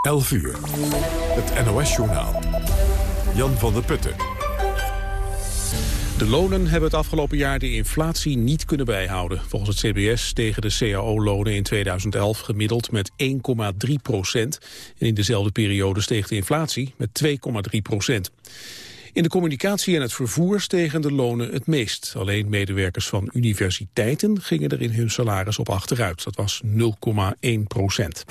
11 uur. Het NOS-journaal. Jan van der Putten. De lonen hebben het afgelopen jaar de inflatie niet kunnen bijhouden. Volgens het CBS stegen de cao-lonen in 2011 gemiddeld met 1,3 procent. En in dezelfde periode steeg de inflatie met 2,3 procent. In de communicatie en het vervoer stegen de lonen het meest. Alleen medewerkers van universiteiten gingen er in hun salaris op achteruit. Dat was 0,1 procent.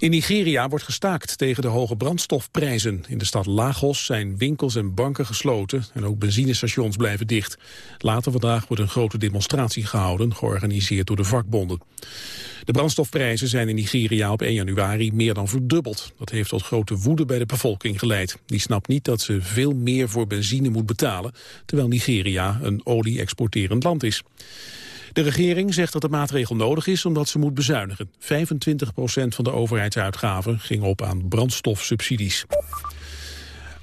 In Nigeria wordt gestaakt tegen de hoge brandstofprijzen. In de stad Lagos zijn winkels en banken gesloten en ook benzinestations blijven dicht. Later vandaag wordt een grote demonstratie gehouden, georganiseerd door de vakbonden. De brandstofprijzen zijn in Nigeria op 1 januari meer dan verdubbeld. Dat heeft tot grote woede bij de bevolking geleid. Die snapt niet dat ze veel meer voor benzine moet betalen, terwijl Nigeria een olie-exporterend land is. De regering zegt dat de maatregel nodig is omdat ze moet bezuinigen. 25% van de overheidsuitgaven ging op aan brandstofsubsidies.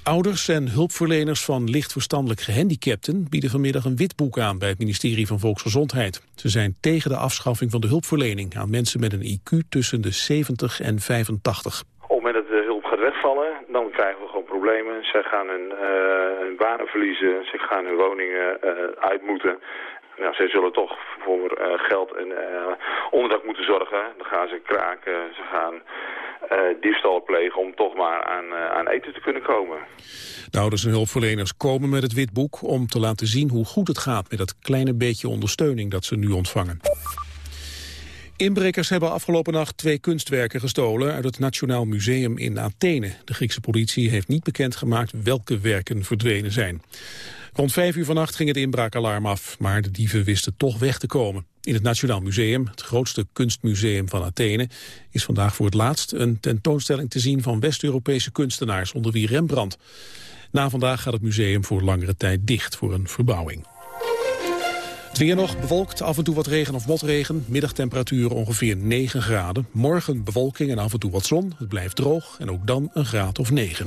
Ouders en hulpverleners van licht verstandelijk gehandicapten bieden vanmiddag een witboek aan bij het ministerie van Volksgezondheid. Ze zijn tegen de afschaffing van de hulpverlening aan mensen met een IQ tussen de 70 en 85. Op het moment dat de hulp gaat wegvallen, dan krijgen we gewoon problemen. Ze gaan hun, uh, banen verliezen, ze gaan hun woningen uit moeten. Nou, zullen toch voor uh, geld en uh, onderdak moeten zorgen. Dan gaan ze kraken, ze gaan uh, diefstal plegen om toch maar aan, aan eten te kunnen komen. De ouders en hulpverleners komen met het witboek om te laten zien hoe goed het gaat met dat kleine beetje ondersteuning dat ze nu ontvangen. Inbrekers hebben afgelopen nacht twee kunstwerken gestolen uit het Nationaal Museum in Athene. De Griekse politie heeft niet bekendgemaakt welke werken verdwenen zijn. Rond vijf uur vannacht ging het inbraakalarm af, maar de dieven wisten toch weg te komen. In het Nationaal Museum, het grootste kunstmuseum van Athene, is vandaag voor het laatst een tentoonstelling te zien van West-Europese kunstenaars, onder wie Rembrandt. Na vandaag gaat het museum voor langere tijd dicht voor een verbouwing. Het weer nog bewolkt, af en toe wat regen of motregen. Middagtemperatuur ongeveer 9 graden. Morgen bewolking en af en toe wat zon. Het blijft droog en ook dan een graad of 9.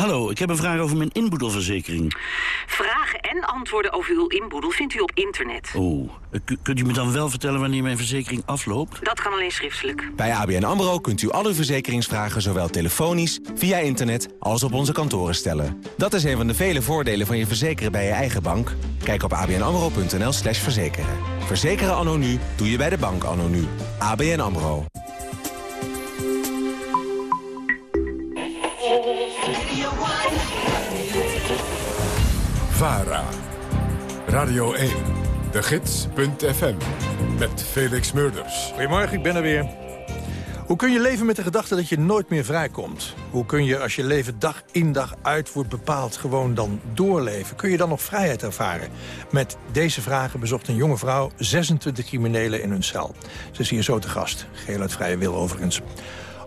Hallo, ik heb een vraag over mijn inboedelverzekering. Vragen en antwoorden over uw inboedel vindt u op internet. Oh, kunt u me dan wel vertellen wanneer mijn verzekering afloopt? Dat kan alleen schriftelijk. Bij ABN AMRO kunt u al uw verzekeringsvragen zowel telefonisch, via internet als op onze kantoren stellen. Dat is een van de vele voordelen van je verzekeren bij je eigen bank. Kijk op abnamro.nl slash verzekeren. Verzekeren anno nu doe je bij de bank anno nu. ABN AMRO. VARA. Radio 1. De Gids.fm. Met Felix Murders. Goedemorgen, ik ben er weer. Hoe kun je leven met de gedachte dat je nooit meer vrijkomt? Hoe kun je, als je leven dag in dag uit wordt bepaald, gewoon dan doorleven? Kun je dan nog vrijheid ervaren? Met deze vragen bezocht een jonge vrouw 26 criminelen in hun cel. Ze is hier zo te gast. Geel uit vrije wil overigens.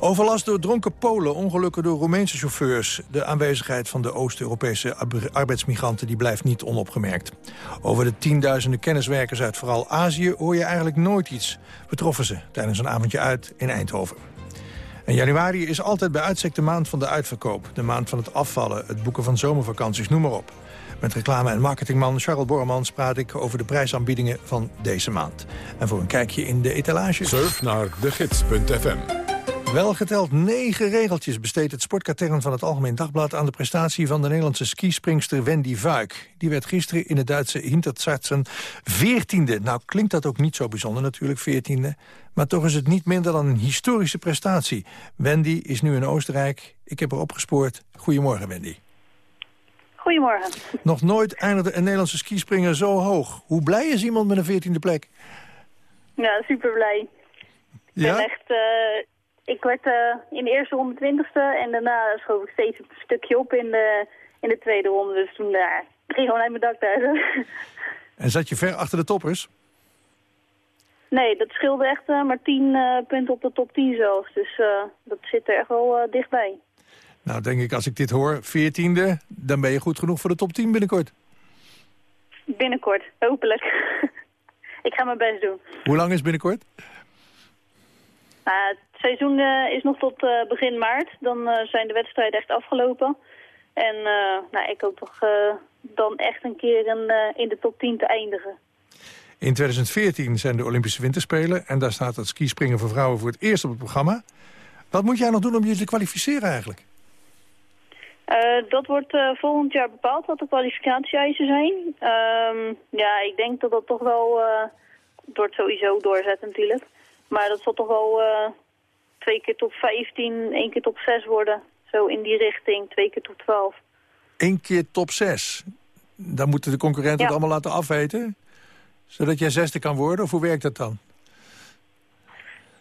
Overlast door dronken Polen, ongelukken door Roemeense chauffeurs. De aanwezigheid van de Oost-Europese arbeidsmigranten die blijft niet onopgemerkt. Over de tienduizenden kenniswerkers uit vooral Azië hoor je eigenlijk nooit iets. We troffen ze tijdens een avondje uit in Eindhoven. En januari is altijd bij uitstek de maand van de uitverkoop. De maand van het afvallen, het boeken van zomervakanties, noem maar op. Met reclame- en marketingman Charles Bormans praat ik over de prijsaanbiedingen van deze maand. En voor een kijkje in de etalage... Surf naar degids.fm Wel geteld negen regeltjes besteedt het sportkatern van het Algemeen Dagblad... aan de prestatie van de Nederlandse skispringster Wendy Vuik. Die werd gisteren in het Duitse Hinterzarten veertiende. Nou klinkt dat ook niet zo bijzonder natuurlijk, veertiende. Maar toch is het niet minder dan een historische prestatie. Wendy is nu in Oostenrijk. Ik heb haar opgespoord. Goedemorgen, Wendy. Goedemorgen. Nog nooit eindigde een Nederlandse skispringer zo hoog. Hoe blij is iemand met een veertiende plek? Ja, super blij. Ja? ben echt, eh, ik werd eh, in de eerste ronde twintigste en daarna schoof ik steeds een stukje op in de, in de tweede ronde. Dus toen uh, ging gewoon uit mijn dak thuis. En zat je ver achter de toppers? nee, dat scheelde echt eh, maar tien eh, punten op de top 10 zelfs. Dus eh, dat zit er echt wel eh, dichtbij. Nou, denk ik, als ik dit hoor, veertiende... dan ben je goed genoeg voor de top 10 binnenkort. Binnenkort, hopelijk. ik ga mijn best doen. Hoe lang is binnenkort? Het seizoen eh, is nog tot eh, begin maart. Dan eh, zijn de wedstrijden echt afgelopen. En nou, ik hoop toch dan echt een keer in, in de top 10 te eindigen. In 2014 zijn de Olympische Winterspelen... en daar staat het skispringen voor vrouwen voor het eerst op het programma. Wat moet jij nog doen om je te kwalificeren eigenlijk? Dat wordt volgend jaar bepaald wat de kwalificatie-eisen zijn. Ehm, ja, ik denk dat dat toch wel... het wordt sowieso doorzet natuurlijk. Maar dat zal toch wel twee keer top 15, één keer top 6 worden. Zo in die richting, twee keer top 12. Eén keer top 6. Dan moeten de concurrenten Ja. het allemaal laten afweten? Zodat jij zesde kan worden? Of hoe werkt dat dan?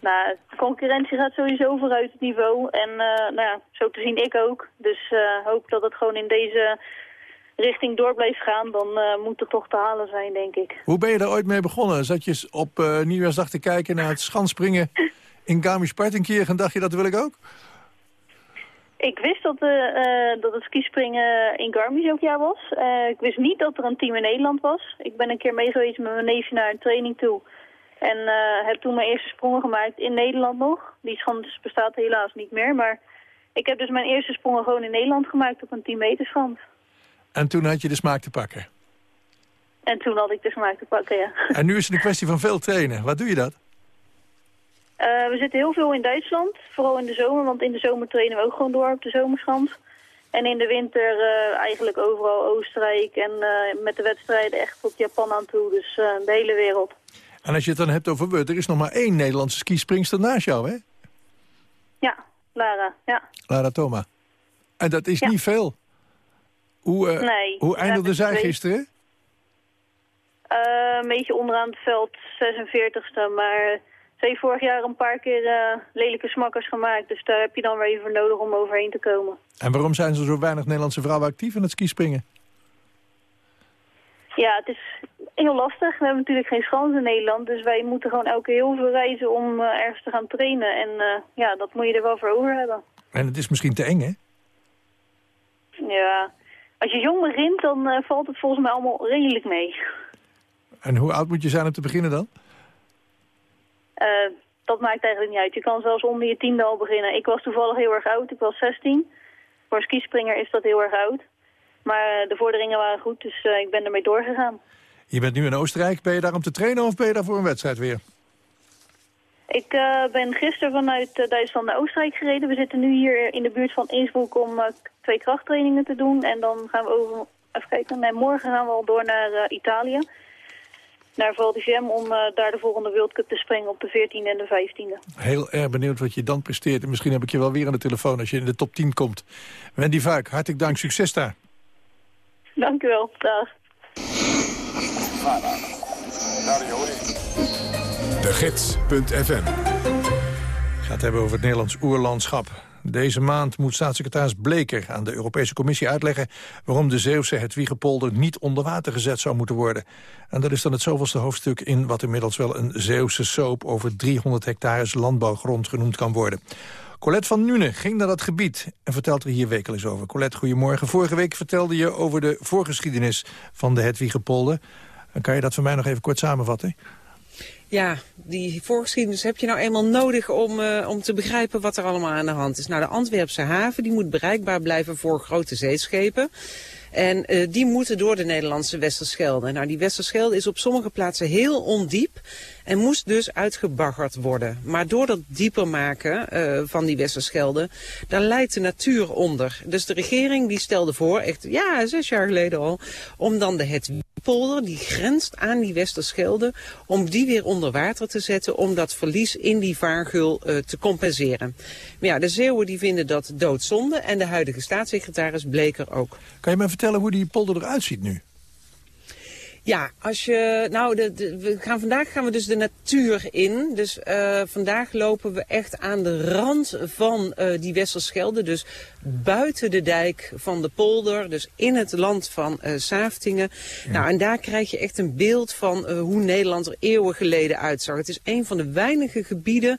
Nou, de concurrentie gaat sowieso vooruit het niveau. En eh, nou ja, zo te zien ik ook. Dus eh, hoop dat het gewoon in deze richting door blijft gaan. Dan eh, moet het toch te halen zijn, denk ik. Hoe ben je daar ooit mee begonnen? Zat je op nieuwjaarsdag te kijken naar het schanspringen in Garmisch-Partenkirchen... en dacht je, dat wil ik ook? Ik wist dat, eh, eh, dat het skispringen in Garmisch elk jaar was. Eh, ik wist niet dat er een team in Nederland was. Ik ben een keer meegeweest met mijn neefje naar een training toe. En heb toen mijn eerste sprongen gemaakt in Nederland nog. Die schans bestaat helaas niet meer. Maar ik heb dus mijn eerste sprongen gewoon in Nederland gemaakt op een 10 meter schans. En toen had je de smaak te pakken. En toen had ik de smaak te pakken, ja. En nu is het een kwestie van veel trainen. Wat doe je dat? Eh, we zitten heel veel in Duitsland, vooral in de zomer, want in de zomer trainen we ook gewoon door op de zomerschans. En in de winter eh, eigenlijk overal Oostenrijk en eh, met de wedstrijden echt tot Japan aan toe, dus de hele wereld. En als je het dan hebt over we, er is nog maar één Nederlandse skispringster naast jou, hè? Ja, Lara, ja. Lara Thoma. En dat is Ja. niet veel. Hoe, Nee, hoe eindigde zij gisteren? Een beetje onderaan het veld, 46ste, maar ze heeft vorig jaar een paar keer eh, lelijke smakkers gemaakt, dus daar heb je dan weer even voor nodig om overheen te komen. En waarom zijn er zo weinig Nederlandse vrouwen actief in het skispringen? Ja, het is heel lastig. We hebben natuurlijk geen schans in Nederland. Dus wij moeten gewoon elke keer heel veel reizen om eh, ergens te gaan trainen. En eh, ja, dat moet je er wel voor over hebben. En het is misschien te eng, hè? Ja, als je jong begint, dan valt het volgens mij allemaal redelijk mee. En hoe oud moet je zijn om te beginnen dan? Eh, dat maakt eigenlijk niet uit. Je kan zelfs onder je tiende al beginnen. Ik was toevallig heel erg oud. Ik was 16. Voor een skispringer is dat heel erg oud. Maar eh, de vorderingen waren goed, dus eh, ik ben ermee doorgegaan. Je bent nu in Oostenrijk. Ben je daar om te trainen of ben je daar voor een wedstrijd weer? Ik ben gisteren vanuit Duitsland naar Oostenrijk gereden. We zitten nu hier in de buurt van Innsbruck om twee krachttrainingen te doen. En dan gaan we over... Even kijken. Nee, morgen gaan we al door naar Italië. Naar Fiemme om eh, daar de volgende World Cup te springen op de 14e en de 15e. Heel erg benieuwd wat je dan presteert. En misschien heb ik je wel weer aan de telefoon als je in de top 10 komt. Wendy Vuik, hartelijk dank. Succes daar. Dank u wel. Dag. De Gids.fm gaat hebben over het Nederlands oerlandschap. Deze maand moet staatssecretaris Bleker aan de Europese Commissie uitleggen... waarom de Zeeuwse Hedwiegepolder niet onder water gezet zou moeten worden. En dat is dan het zoveelste hoofdstuk in wat inmiddels wel een Zeeuwse soap... over 300 hectares landbouwgrond genoemd kan worden. Colette van Nune ging naar dat gebied en vertelt er hier wekelijks over. Colette, goedemorgen. Vorige week vertelde je over de voorgeschiedenis van de Hedwiegepolder. Kan je dat voor mij nog even kort samenvatten? Ja, die voorgeschiedenis heb je nou eenmaal nodig om, uh, om te begrijpen wat er allemaal aan de hand is. Nou, de Antwerpse haven die moet bereikbaar blijven voor grote zeeschepen. En uh, die moeten door de Nederlandse Westerschelde. Nou, die Westerschelde is op sommige plaatsen heel ondiep. En moest dus uitgebaggerd worden. Maar door dat dieper maken uh, van die Westerschelde, daar leidt de natuur onder. Dus de regering die stelde voor, echt ja, zes jaar geleden al, om dan de Hetwiepolder, die grenst aan die Westerschelde, om die weer onder water te zetten, om dat verlies in die vaargul uh, te compenseren. Maar ja, de Zeeuwen die vinden dat doodzonde en de huidige staatssecretaris Bleker ook. Kan je me vertellen hoe die polder eruit ziet nu? Ja, als je, nou, de, de, we gaan, vandaag gaan we dus de natuur in. Dus uh, vandaag lopen we echt aan de rand van uh, die Westerschelde. Dus buiten de dijk van de polder. Dus in het land van uh. Ja. Nou, en daar krijg je echt een beeld van hoe Nederland er eeuwen geleden uitzag. Het is een van de weinige gebieden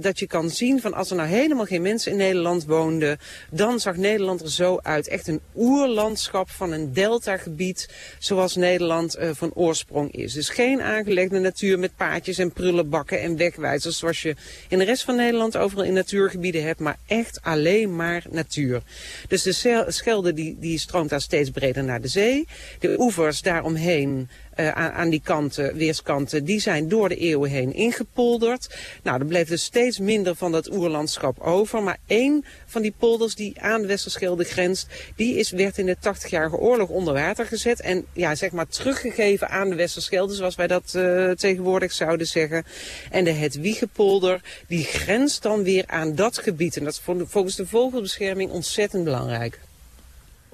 dat je kan zien van als er nou helemaal geen mensen in Nederland woonden. Dan zag Nederland er zo uit. Echt een oerlandschap van een deltagebied zoals Nederland van oorsprong is. Dus geen aangelegde natuur met paadjes en prullenbakken en wegwijzers zoals je in de rest van Nederland overal in natuurgebieden hebt, maar echt alleen maar natuur. Dus de Schelde die, die stroomt daar steeds breder naar de zee. De oevers daaromheen uh, aan, aan, die kanten, weerskanten, die zijn door de eeuwen heen ingepolderd. Nou, er bleef dus steeds minder van dat oerlandschap over. Maar één van die polders die aan de Westerschelde grenst, die is, werd in de 80-jarige oorlog onder water gezet. En ja, zeg maar teruggegeven aan de Westerschelde, zoals wij dat uh, tegenwoordig zouden zeggen. En de Hetwiegepolder, die grenst dan weer aan dat gebied. En dat is volgens de vogelbescherming ontzettend belangrijk.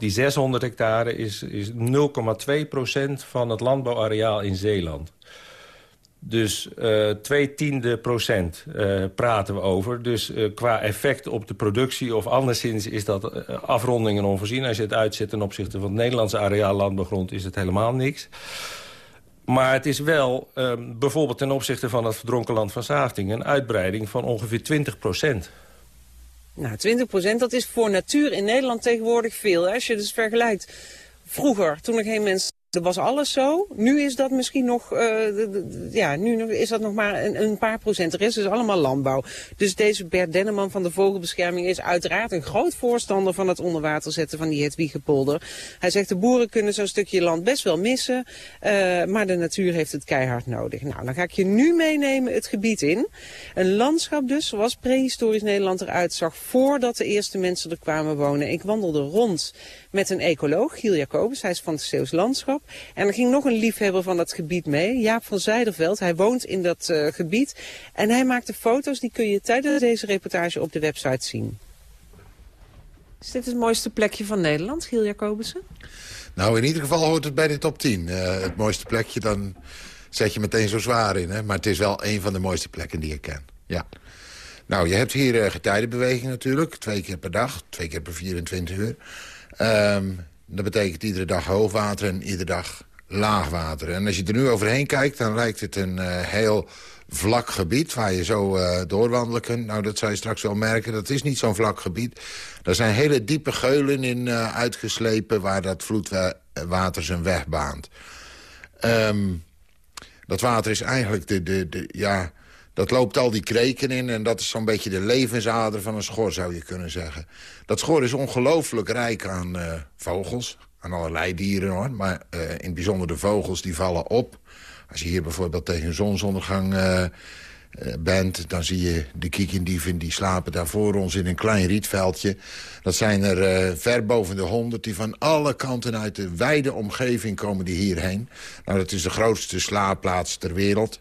Die 600 hectare is, is 0,2% van het landbouwareaal in Zeeland. Dus uh, twee tiende procent uh, praten we over. Dus uh, qua effect op de productie of anderszins is dat afrondingen onvoorzien. Als je het uitzet ten opzichte van het Nederlandse areaal landbouwgrond is het helemaal niks. Maar het is wel ehm, bijvoorbeeld ten opzichte van het verdronken land van Zaftingen... een uitbreiding van ongeveer 20 procent. Nou, 20% dat is voor natuur in Nederland tegenwoordig veel. Als je dus vergelijkt, vroeger, toen er geen mensen dat was alles zo. Nu is dat misschien nog, uh, ja, nu is dat nog maar een, een, paar procent. De rest is allemaal landbouw. Dus deze Bert Denneman van de Vogelbescherming is uiteraard een groot voorstander van het onderwater zetten van die Hetwiegepolder. Hij zegt de boeren kunnen zo'n stukje land best wel missen, uh, maar de natuur heeft het keihard nodig. Nou, dan ga ik je nu meenemen het gebied in. Een landschap dus, zoals prehistorisch Nederland eruit zag voordat de eerste mensen er kwamen wonen. Ik wandelde rond met een ecoloog, Giel Jacobus. Hij is van het Zeeuws Landschap. En er ging nog een liefhebber van dat gebied mee, Jaap van Zijderveld. Hij woont in dat uh, gebied. En hij maakte foto's, die kun je tijdens deze reportage op de website zien. Is dit het mooiste plekje van Nederland, Giel Jacobussen? Nou, in ieder geval hoort het bij de top 10. Uh, het mooiste plekje, dan zet je meteen zo zwaar in. Hè? Maar het is wel een van de mooiste plekken die ik ken. Ja. Nou, je hebt hier uh, getijdenbeweging natuurlijk. Twee keer per dag, twee keer per 24 uur. Um, dat betekent iedere dag hoogwater en iedere dag laagwater. En als je er nu overheen kijkt, dan lijkt het een uh, heel vlak gebied... waar je zo uh, doorwandelen kunt. Nou, dat zou je straks wel merken. Dat is niet zo'n vlak gebied. Er zijn hele diepe geulen in uh, uitgeslepen... waar dat vloedwater zijn weg baant. Um, dat water is eigenlijk de, de, de, ja, dat loopt al die kreken in en dat is zo'n beetje de levensader van een schor, zou je kunnen zeggen. Dat schor is ongelooflijk rijk aan uh, vogels, aan allerlei dieren hoor. Maar uh, in het bijzonder de vogels, die vallen op. Als je hier bijvoorbeeld tegen zonsondergang uh, bent... dan zie je de kiekendieven, die slapen daar voor ons in een klein rietveldje. Dat zijn er ver boven de honderd die van alle kanten uit de wijde omgeving komen die hierheen. Nou, dat is de grootste slaapplaats ter wereld...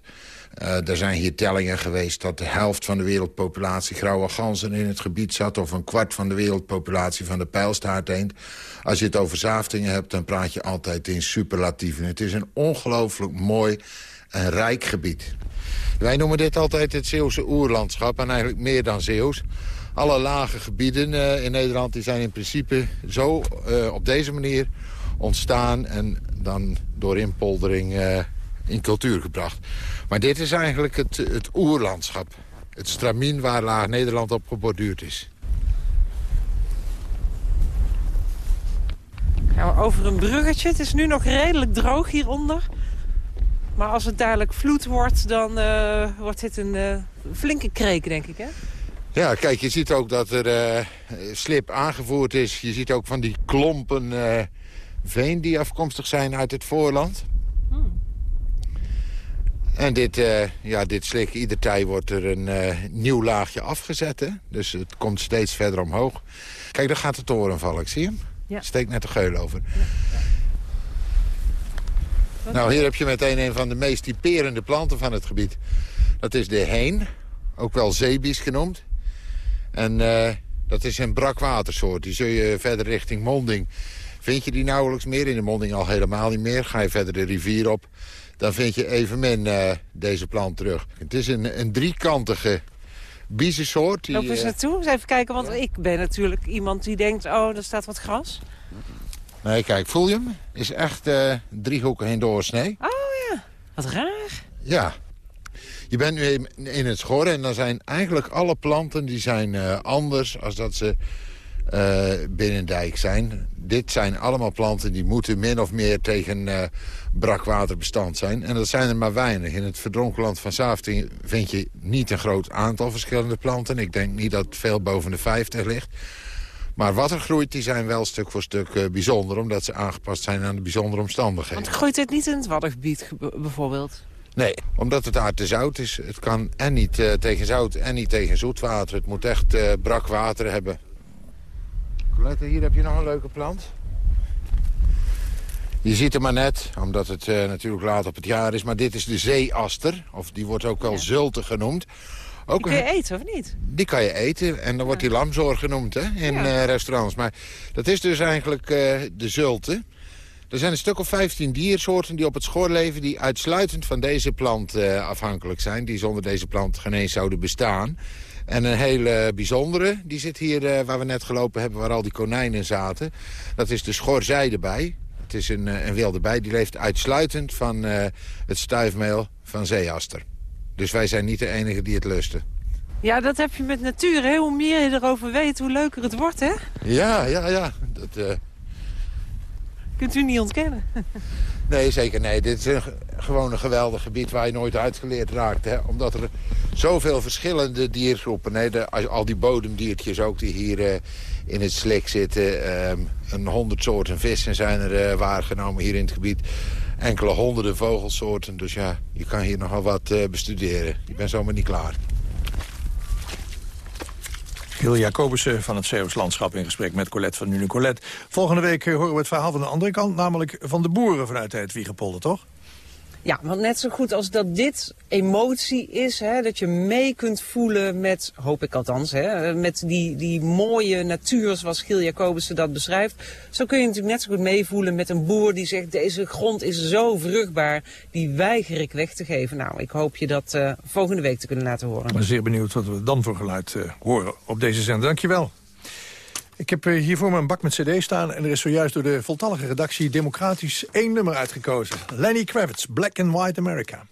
Uh, er zijn hier tellingen geweest dat de helft van de wereldpopulatie grauwe ganzen in het gebied zat... of een kwart van de wereldpopulatie van de pijlstaarteend. Als je het over zaftingen hebt, dan praat je altijd in superlatieven. Het is een ongelooflijk mooi en rijk gebied. Wij noemen dit altijd het Zeeuwse oerlandschap en eigenlijk meer dan Zeeuws. Alle lage gebieden uh, in Nederland die zijn in principe zo uh, op deze manier ontstaan... en dan door inpoldering in cultuur gebracht. Maar dit is eigenlijk het, het oerlandschap. Het stramien waar laag Nederland op geborduurd is. Gaan we over een bruggetje. Het is nu nog redelijk droog hieronder. Maar als het dadelijk vloed wordt, dan uh, wordt dit een uh, flinke kreek, denk ik, hè? Ja, kijk, je ziet ook dat er uh, slip aangevoerd is. Je ziet ook van die klompen veen die afkomstig zijn uit het voorland. En dit, uh, ja, dit slik, ieder tij wordt er een uh, nieuw laagje afgezet. Hè? Dus het komt steeds verder omhoog. Kijk, daar gaat de toren vallen. Ik zie hem. Ja. Steekt net de geul over. Ja, ja. Nou, hier heb je meteen een van de meest typerende planten van het gebied. Dat is de heen, ook wel zeebies genoemd. En uh, dat is een brakwatersoort. Die zul je verder richting Monding... vind je die nauwelijks meer. In de Monding al helemaal niet meer. Ga je verder de rivier op dan vind je evenmin uh, deze plant terug. Het is een, een driekantige biezensoort. Loop eens naartoe, eens even kijken, want ik ben natuurlijk iemand die denkt... oh, er staat wat gras. Nee, kijk, voel je hem? Is echt uh, drie hoeken heen doorsnee. Oh ja, wat raar. Ja. Je bent nu in het schorren en dan zijn eigenlijk alle planten die zijn uh, anders... als dat ze binnendijk zijn. Dit zijn allemaal planten die moeten min of meer tegen uh, brakwater bestand zijn. En dat zijn er maar weinig. In het verdronken land van Saaf vind je niet een groot aantal verschillende planten. Ik denk niet dat het veel boven de 50 ligt. Maar wat er groeit, die zijn wel stuk voor stuk uh, bijzonder... omdat ze aangepast zijn aan de bijzondere omstandigheden. Want groeit het niet in het Waddengebied bijvoorbeeld? Nee, omdat het aard te zout is. Het kan en niet uh, tegen zout en niet tegen zoetwater. Het moet echt uh, brak water hebben. Colette, hier heb je nog een leuke plant. Je ziet hem maar net, omdat het uh, natuurlijk laat op het jaar is. Maar dit is de zeeaster, of die wordt ook wel ja. zulte genoemd. Ook die kun je eten, of niet? Die kan je eten. En dan wordt die lamzoor genoemd hè, in ja. uh, restaurants. Maar dat is dus eigenlijk uh, de zulte. Er zijn een stuk of 15 diersoorten die op het schoor leven... die uitsluitend van deze plant afhankelijk zijn. Die zonder deze plant geen eens zouden bestaan. En een hele bijzondere, die zit hier uh, waar we net gelopen hebben... waar al die konijnen zaten. Dat is de schorzijdebij. Het is een, een wilde bij, die leeft uitsluitend van uh, het stuifmeel van zeeaster. Dus wij zijn niet de enige die het lusten. Ja, dat heb je met natuur. Hè? Hoe meer je erover weet, hoe leuker het wordt, hè? Ja, ja, ja. Dat, uh... Kunt u niet ontkennen. Nee, zeker nee. Dit is een, gewoon een geweldig gebied waar je nooit uitgeleerd raakt. Hè? Omdat er zoveel verschillende diergroepen... Hè? Al die bodemdiertjes ook die hier uh, in het slik zitten. Um, een honderd soorten vissen zijn er uh, waargenomen hier in het gebied. Enkele honderden vogelsoorten. Dus ja, je kan hier nogal wat uh, bestuderen. Je bent zomaar niet klaar. Gil Jacobussen van het Zeeuws Landschap in gesprek met Colette van Nune Colette. Volgende week horen we het verhaal van de andere kant, namelijk van de boeren vanuit het Wiegepolder, toch? Ja, want net zo goed als dat dit emotie is, hè, dat je mee kunt voelen met, hoop ik althans, hè, met die, die mooie natuur zoals Giel Jacobussen dat beschrijft. Zo kun je natuurlijk net zo goed meevoelen met een boer die zegt, deze grond is zo vruchtbaar, die weiger ik weg te geven. Nou, ik hoop je dat uh, volgende week te kunnen laten horen. Ik ben zeer benieuwd wat we dan voor geluid uh, horen op deze zender. Dankjewel. Ik heb hier voor me een bak met cd staan... en er is zojuist door de voltallige redactie democratisch één nummer uitgekozen. Lenny Kravitz, Black and White America.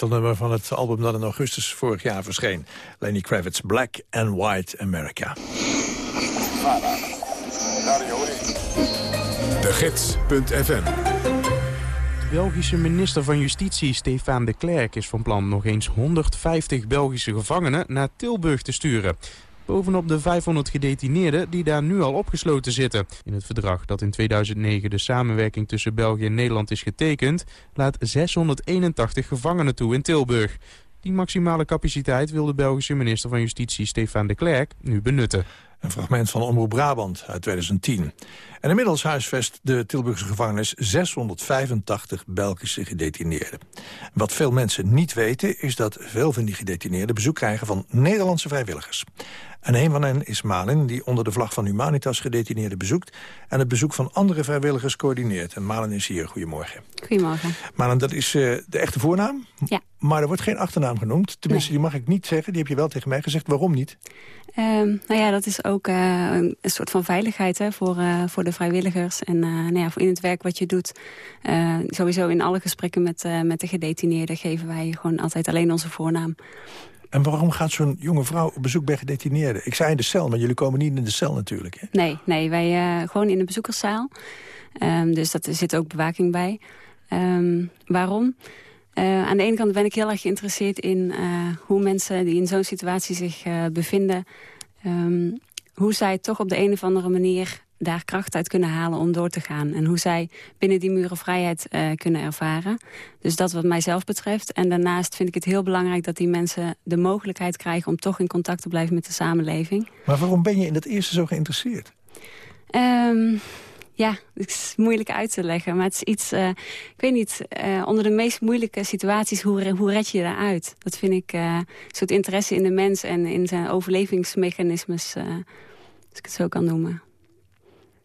Titelnummer van het album dat in augustus vorig jaar verscheen. Lenny Kravitz, Black and White America. De Gids.fm de Belgische minister van Justitie, Stefan de Klerk, is van plan nog eens 150 Belgische gevangenen naar Tilburg te sturen. Bovenop de 500 gedetineerden die daar nu al opgesloten zitten. In het verdrag dat in 2009 de samenwerking tussen België en Nederland is getekend... laat 681 gevangenen toe in Tilburg. Die maximale capaciteit wil de Belgische minister van Justitie Stefan de Klerk nu benutten. Een fragment van Omroep Brabant uit 2010. En inmiddels huisvest de Tilburgse gevangenis 685 Belgische gedetineerden. Wat veel mensen niet weten is dat veel van die gedetineerden bezoek krijgen van Nederlandse vrijwilligers. En een van hen is Malin, die onder de vlag van Humanitas gedetineerden bezoekt... en het bezoek van andere vrijwilligers coördineert. En Malin is hier. Goedemorgen. Goedemorgen. Malin, dat is uh, de echte voornaam? Ja. Maar er wordt geen achternaam genoemd. Tenminste, die mag ik niet zeggen. Die heb je wel tegen mij gezegd. Waarom niet? Um, nou ja, dat is ook uh, een soort van veiligheid hè, voor, uh, voor de vrijwilligers. En nou ja, voor in het werk wat je doet. sowieso in alle gesprekken met, met de gedetineerden geven wij gewoon altijd alleen onze voornaam. En waarom gaat zo'n jonge vrouw op bezoek bij gedetineerden? Ik zei in de cel, maar jullie komen niet in de cel natuurlijk. Hè? Nee, nee, wij uh, gewoon in de bezoekerszaal. Um, dus dat, er zit ook bewaking bij. Um, waarom? Uh, aan de ene kant ben ik heel erg geïnteresseerd in uh, hoe mensen die in zo'n situatie zich bevinden... Um, hoe zij toch op de een of andere manier daar kracht uit kunnen halen om door te gaan. En hoe zij binnen die muren vrijheid uh, kunnen ervaren. Dus dat wat mijzelf betreft. En daarnaast vind ik het heel belangrijk dat die mensen de mogelijkheid krijgen... om toch in contact te blijven met de samenleving. Maar waarom ben je in dat eerste zo geïnteresseerd? Um, ja, het is moeilijk uit te leggen. Maar het is iets, uh, ik weet niet, uh, onder de meest moeilijke situaties, hoe, hoe red je daaruit? Dat vind ik een soort interesse in de mens en in zijn overlevingsmechanismes, als ik het zo kan noemen.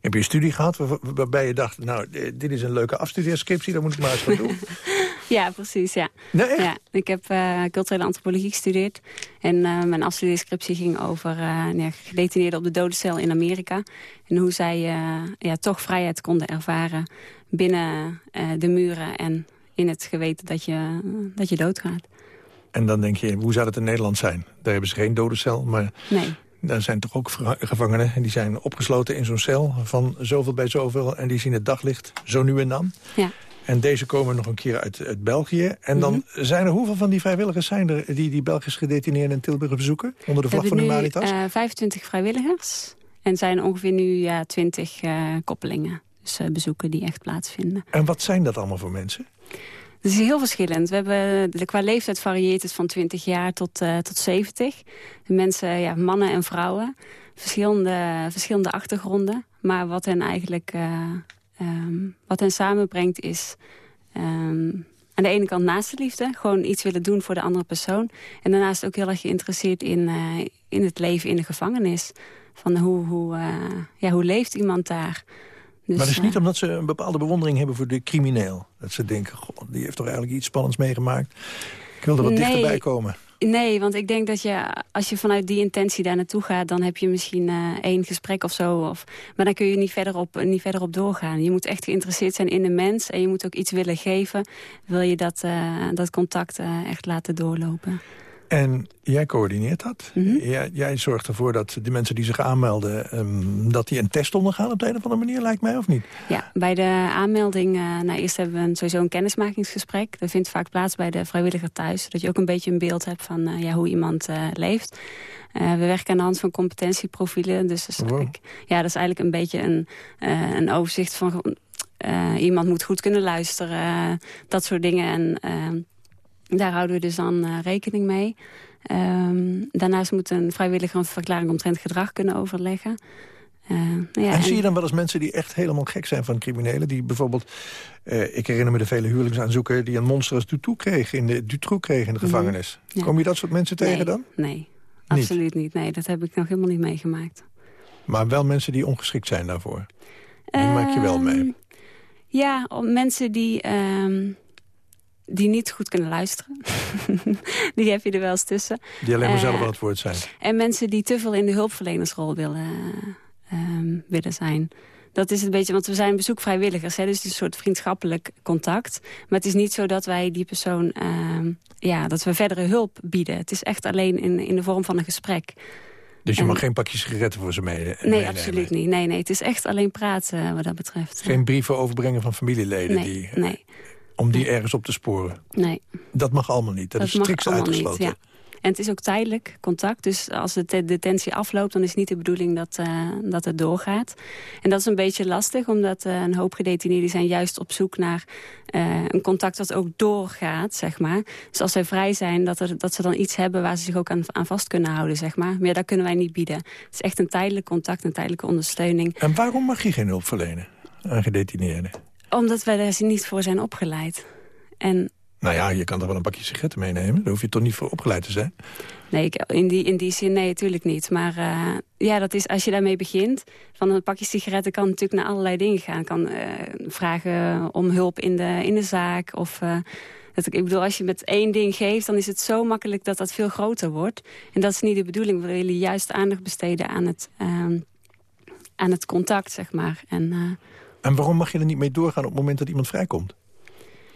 Heb je een studie gehad waarbij je dacht... nou, dit is een leuke afstudeerscriptie, daar moet ik maar eens van doen? ja, precies, ja. Nee, echt? ja ik heb uh, culturele antropologie gestudeerd. En uh, mijn afstudeerscriptie ging over uh, gedetineerden op de dodencel in Amerika. En hoe zij ja, toch vrijheid konden ervaren binnen de muren... en in het geweten dat je, dat je doodgaat. En dan denk je, hoe zou het in Nederland zijn? Daar hebben ze geen dodencel, maar... Nee. Daar zijn toch ook gevangenen en die zijn opgesloten in zo'n cel van zoveel bij zoveel. En die zien het daglicht zo nu en dan. Ja. En deze komen nog een keer uit, uit België. En dan Mhm. zijn er, hoeveel van die vrijwilligers zijn er... die die Belgisch gedetineerden in Tilburg bezoeken? Onder de vlag van hebben nu Humanitas? eh, 25 vrijwilligers. En zijn ongeveer nu ja, 20 eh, koppelingen. Dus eh, bezoeken die echt plaatsvinden. En wat zijn dat allemaal voor mensen? Het is heel verschillend. We hebben, qua leeftijd varieert het van 20 jaar tot, eh, tot 70. De mensen, ja, mannen en vrouwen. Verschillende, verschillende achtergronden. Maar wat hen eigenlijk eh, ehm, wat hen samenbrengt is... ehm, aan de ene kant naast de liefde. Gewoon iets willen doen voor de andere persoon. En daarnaast ook heel erg geïnteresseerd in, eh, in het leven in de gevangenis. Van hoe, hoe, ja, hoe leeft iemand daar? Dus, maar het is eh, niet omdat ze een bepaalde bewondering hebben voor de crimineel. Dat ze denken, goh, die heeft toch eigenlijk iets spannends meegemaakt. Ik wil er wat Nee. dichterbij komen. Nee, want ik denk dat je, als je vanuit die intentie daar naartoe gaat... dan heb je misschien eh, één gesprek of zo. Of, maar dan kun je niet verder, op, niet verder op doorgaan. Je moet echt geïnteresseerd zijn in de mens... en je moet ook iets willen geven. Wil je dat, eh, dat contact eh, echt laten doorlopen. En jij coördineert dat. Mhm. jij, jij zorgt ervoor dat de mensen die zich aanmelden... ehm, dat die een test ondergaan op de een of andere manier, lijkt mij, of niet? Ja, bij de aanmelding, eh, nou, eerst hebben we een, sowieso een kennismakingsgesprek. Dat vindt vaak plaats bij de vrijwilliger thuis. Zodat je ook een beetje een beeld hebt van eh, ja, hoe iemand eh, leeft. We werken aan de hand van competentieprofielen. Dus dat is, Wow. eigenlijk, ja, dat is eigenlijk een beetje een, een overzicht van... iemand moet goed kunnen luisteren, dat soort dingen. En eh, daar houden we dus dan eh, rekening mee. Ehm, daarnaast moet een vrijwilliger een verklaring omtrent gedrag kunnen overleggen. Eh, nou ja, en zie je dan wel eens mensen die echt helemaal gek zijn van criminelen? Die bijvoorbeeld, eh, ik herinner me de vele huwelijksaanzoeken... die een monster als Dutroux kreeg in de, Dutroux kreeg in de Mhm. gevangenis. Ja. Kom je dat soort mensen tegen nee, dan? Nee, absoluut niet. Nee, dat heb ik nog helemaal niet meegemaakt. Maar wel mensen die ongeschikt zijn daarvoor. Die maak je wel mee. Ehm, Ja, om mensen die, ehm, die niet goed kunnen luisteren. die heb je er wel eens tussen. Die alleen maar Eh, zelf aan het woord zijn. En mensen die te veel in de hulpverlenersrol willen, ehm, willen zijn. Dat is een beetje, want we zijn bezoekvrijwilligers, hè, dus het is een soort vriendschappelijk contact. Maar het is niet zo dat wij die persoon, ehm, ja, dat we verdere hulp bieden. Het is echt alleen in, in de vorm van een gesprek. Dus je En- mag geen pakjes sigaretten voor ze mee Nee, meenemen? absoluut niet. Nee, nee, het is echt alleen praten wat dat betreft. Geen brieven overbrengen van familieleden Nee, die, nee. Om die ergens op te sporen? Nee. Dat mag allemaal niet. Dat, is strikt uitgesloten. Niet, ja. En het is ook tijdelijk contact. Dus als de te- detentie afloopt, dan is niet de bedoeling dat, eh, dat het doorgaat. En dat is een beetje lastig, omdat eh, een hoop gedetineerden zijn juist op zoek naar eh, een contact dat ook doorgaat, zeg maar. Dus als zij vrij zijn, dat, er, dat ze dan iets hebben waar ze zich ook aan, aan vast kunnen houden, zeg maar. Maar ja, dat kunnen wij niet bieden. Het is echt een tijdelijk contact, een tijdelijke ondersteuning. En waarom mag je geen hulp verlenen aan gedetineerden? Omdat wij daar niet voor zijn opgeleid. En Nou ja, je kan toch wel een pakje sigaretten meenemen? Daar hoef je toch niet voor opgeleid te zijn? Nee, ik- in die, in die zin nee, natuurlijk niet. Maar eh, ja, dat is, als je daarmee begint... van een pakje sigaretten kan natuurlijk naar allerlei dingen gaan. kan eh, vragen om hulp in de, in de zaak. Of, eh, dat, ik ik bedoel, als je met één ding geeft... dan is het zo makkelijk dat dat veel groter wordt. En dat is niet de bedoeling. We willen juist aandacht besteden aan het, ehm, aan het contact, zeg maar. En... En waarom mag je er niet mee doorgaan op het moment dat iemand vrijkomt?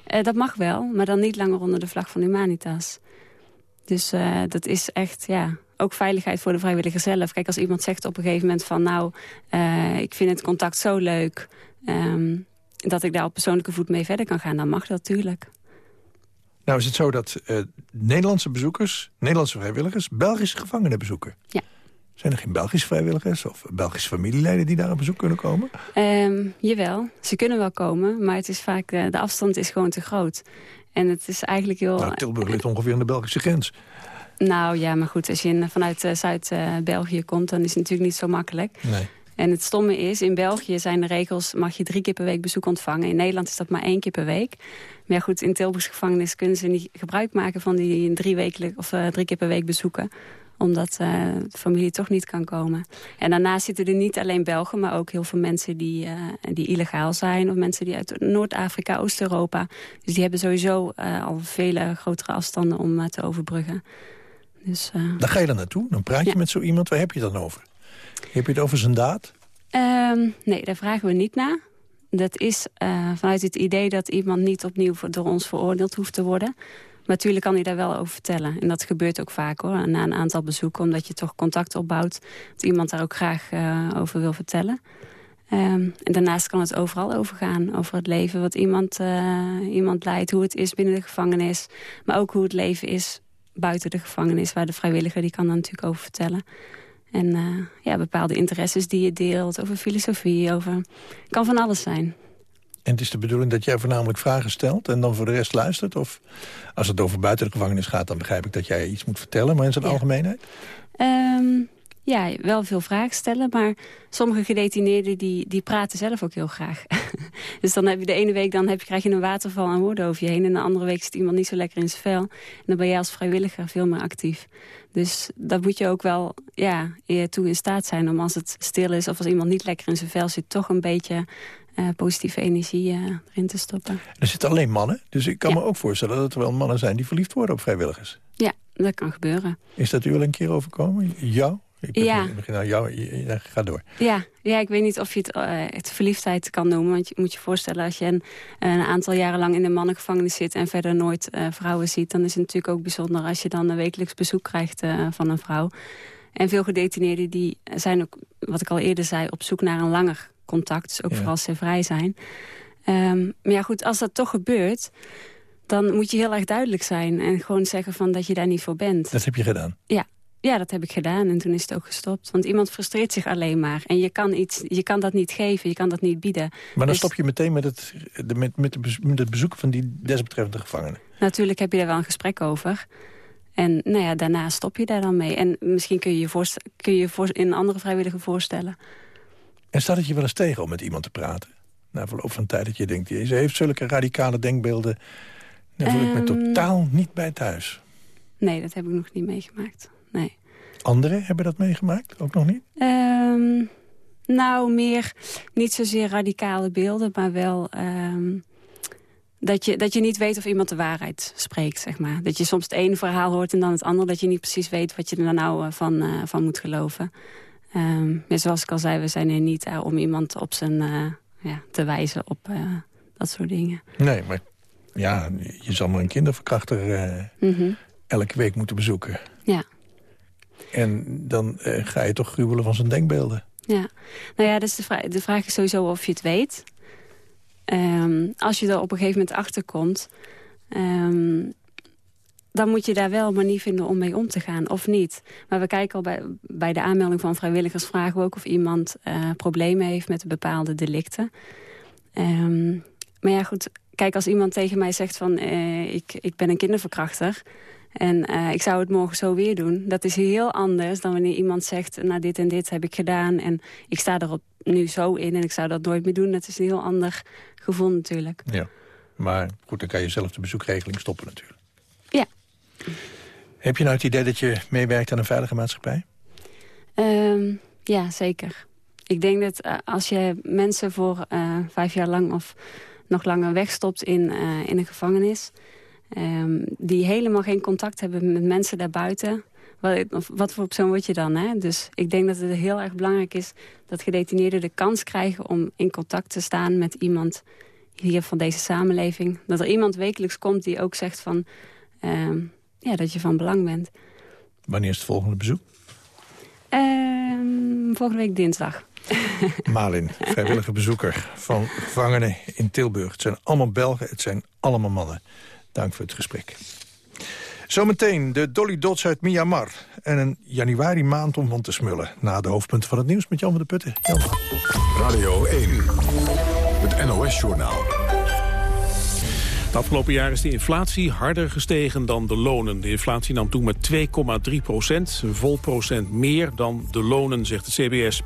Eh, dat mag wel, maar dan niet langer onder de vlag van Humanitas. Dus eh, dat is echt, ja, ook veiligheid voor de vrijwilliger zelf. Kijk, als iemand zegt op een gegeven moment van... nou, eh, ik vind het contact zo leuk... ehm, dat ik daar op persoonlijke voet mee verder kan gaan, dan mag dat natuurlijk. Nou is het zo dat Nederlandse bezoekers, Nederlandse vrijwilligers... Belgische gevangenen bezoeken. Ja. Zijn er geen Belgische vrijwilligers of Belgische familieleden... die daar op bezoek kunnen komen? Ehm, jawel, ze kunnen wel komen, maar het is vaak, eh, de afstand is gewoon te groot. En het is eigenlijk heel... Nou, Tilburg ligt ongeveer aan de Belgische grens. Nou ja, maar goed, als je in, vanuit eh, Zuid-België komt, dan is het natuurlijk niet zo makkelijk. Nee. En het stomme is, in België zijn de regels... mag je drie keer per week bezoek ontvangen. In Nederland is dat maar één keer per week. Maar ja, goed, in Tilburgse gevangenis kunnen ze niet gebruik maken... van die drie, wekelijk, of, eh, drie keer per week bezoeken omdat eh, de familie toch niet kan komen. En daarnaast zitten er niet alleen Belgen... maar ook heel veel mensen die, eh, die illegaal zijn... of mensen die uit Noord-Afrika, Oost-Europa. Dus die hebben sowieso eh, al vele grotere afstanden om te overbruggen. Dus, Daar ga je dan naartoe, dan praat je met zo iemand. Waar heb je het dan over? Heb je het over zijn daad? Ehm, nee, daar vragen we niet naar. Dat is vanuit het idee dat iemand niet opnieuw voor, door ons veroordeeld hoeft te worden. Natuurlijk kan hij daar wel over vertellen. En dat gebeurt ook vaak hoor, na een aantal bezoeken. Omdat je toch contact opbouwt. Dat iemand daar ook graag eh, over wil vertellen. Ehm, en daarnaast kan het overal over gaan. Over het leven wat iemand, eh, iemand leidt. Hoe het is binnen de gevangenis. Maar ook hoe het leven is buiten de gevangenis. Waar de vrijwilliger die kan daar natuurlijk over vertellen. En eh, ja, bepaalde interesses die je deelt. Over filosofie, over... kan van alles zijn. En het is de bedoeling dat jij voornamelijk vragen stelt... en dan voor de rest luistert? Of als het over buiten de gevangenis gaat... dan begrijp ik dat jij iets moet vertellen, maar in zijn algemeenheid? Ehm, ja, wel veel vragen stellen, maar sommige gedetineerden die, die praten zelf ook heel graag. dus dan heb je de ene week dan heb je, krijg je een waterval aan woorden over je heen... en de andere week zit iemand niet zo lekker in zijn vel. En dan ben jij als vrijwilliger veel meer actief. Dus daar moet je ook wel ja, toe in staat zijn om als het stil is... of als iemand niet lekker in zijn vel zit, toch een beetje positieve energie eh, erin te stoppen. Er zitten alleen mannen, dus ik kan me ook voorstellen... dat er wel mannen zijn die verliefd worden op vrijwilligers. Ja, dat kan gebeuren. Is dat u wel een keer overkomen? Jou? Ik begin, Ja. ik begin aan jou, ga door. Ja, ja, ik weet niet of je het, eh, het verliefdheid kan noemen. Want je moet je voorstellen, als je een, een aantal jaren lang in de mannengevangenis zit... en verder nooit eh, vrouwen ziet, dan is het natuurlijk ook bijzonder... als je dan een wekelijks bezoek krijgt eh, van een vrouw. En veel gedetineerden die zijn ook, wat ik al eerder zei... op zoek naar een langer contact, dus ook Ja. vooral als ze vrij zijn. Ehm, maar ja, goed, als dat toch gebeurt... dan moet je heel erg duidelijk zijn en gewoon zeggen van dat je daar niet voor bent. Dat heb je gedaan. Ja. ja, dat heb ik gedaan en toen is het ook gestopt. Want iemand frustreert zich alleen maar. En je kan, iets, je kan dat niet geven, je kan dat niet bieden. Maar dan Dus stop je meteen met het, met, met, het bezoeken van die desbetreffende gevangenen. Natuurlijk heb je daar wel een gesprek over. En nou ja, daarna stop je daar dan mee. En misschien kun je je, voorst- kun je in een andere vrijwilliger voorstellen. En staat het je wel eens tegen om met iemand te praten? Na verloop van tijd dat je denkt, deze heeft zulke radicale denkbeelden. Daar voel ik me Ehm. totaal niet bij thuis. Nee, dat heb ik nog niet meegemaakt. Nee. Anderen hebben dat meegemaakt? Ook nog niet? Ehm, nou, meer niet zozeer radicale beelden, maar wel ehm, dat, je, dat je niet weet of iemand de waarheid spreekt, zeg maar. Dat je soms het ene verhaal hoort en dan het andere, dat je niet precies weet wat je er nou eh, van, eh, van moet geloven. Ehm, maar zoals ik al zei, we zijn er niet uh, om iemand op zijn, uh, ja, te wijzen op uh, dat soort dingen. Nee, maar ja, je zal maar een kinderverkrachter mm -hmm. elke week moeten bezoeken. Ja. En dan ga je toch gruwelen van zijn denkbeelden. Ja, nou ja, dus de, vraag, de vraag is sowieso of je het weet. Um, als je er op een gegeven moment achter komt... Um, dan moet je daar wel een manier vinden om mee om te gaan, of niet. Maar we kijken al bij, bij de aanmelding van vrijwilligers... vragen we ook of iemand uh, problemen heeft met bepaalde delicten. Um, maar ja, goed, kijk, als iemand tegen mij zegt van... Uh, ik, ik ben een kinderverkrachter... En uh, ik zou het morgen zo weer doen. Dat is heel anders dan wanneer iemand zegt... nou, dit en dit heb ik gedaan en ik sta er nu zo in... en ik zou dat nooit meer doen. Dat is een heel ander gevoel natuurlijk. Ja, maar goed, dan kan je zelf de bezoekregeling stoppen natuurlijk. Heb je nou het idee dat je meewerkt aan een veilige maatschappij? Um, ja, zeker. Ik denk dat uh, als je mensen voor uh, vijf jaar lang of nog langer wegstopt in, uh, in een gevangenis... Um, die helemaal geen contact hebben met mensen daarbuiten... Wat, wat voor persoon word je dan? Hè? Dus ik denk dat het heel erg belangrijk is... dat gedetineerden de kans krijgen om in contact te staan met iemand hier van deze samenleving. Dat er iemand wekelijks komt die ook zegt van... Uh, ja, dat je van belang bent. Wanneer is het volgende bezoek? Uh, volgende week dinsdag. Malin, vrijwillige bezoeker van gevangenen in Tilburg. Het zijn allemaal Belgen, het zijn allemaal mannen. Dank voor het gesprek. Zometeen de Dolly Dots uit Myanmar. En een januari maand om van te smullen. Na de hoofdpunten van het nieuws met Jan van de Putten. Jan. Radio 1, het NOS-journaal. Het afgelopen jaar is de inflatie harder gestegen dan de lonen. De inflatie nam toen met 2,3 procent, een vol procent meer dan de lonen, zegt het CBS.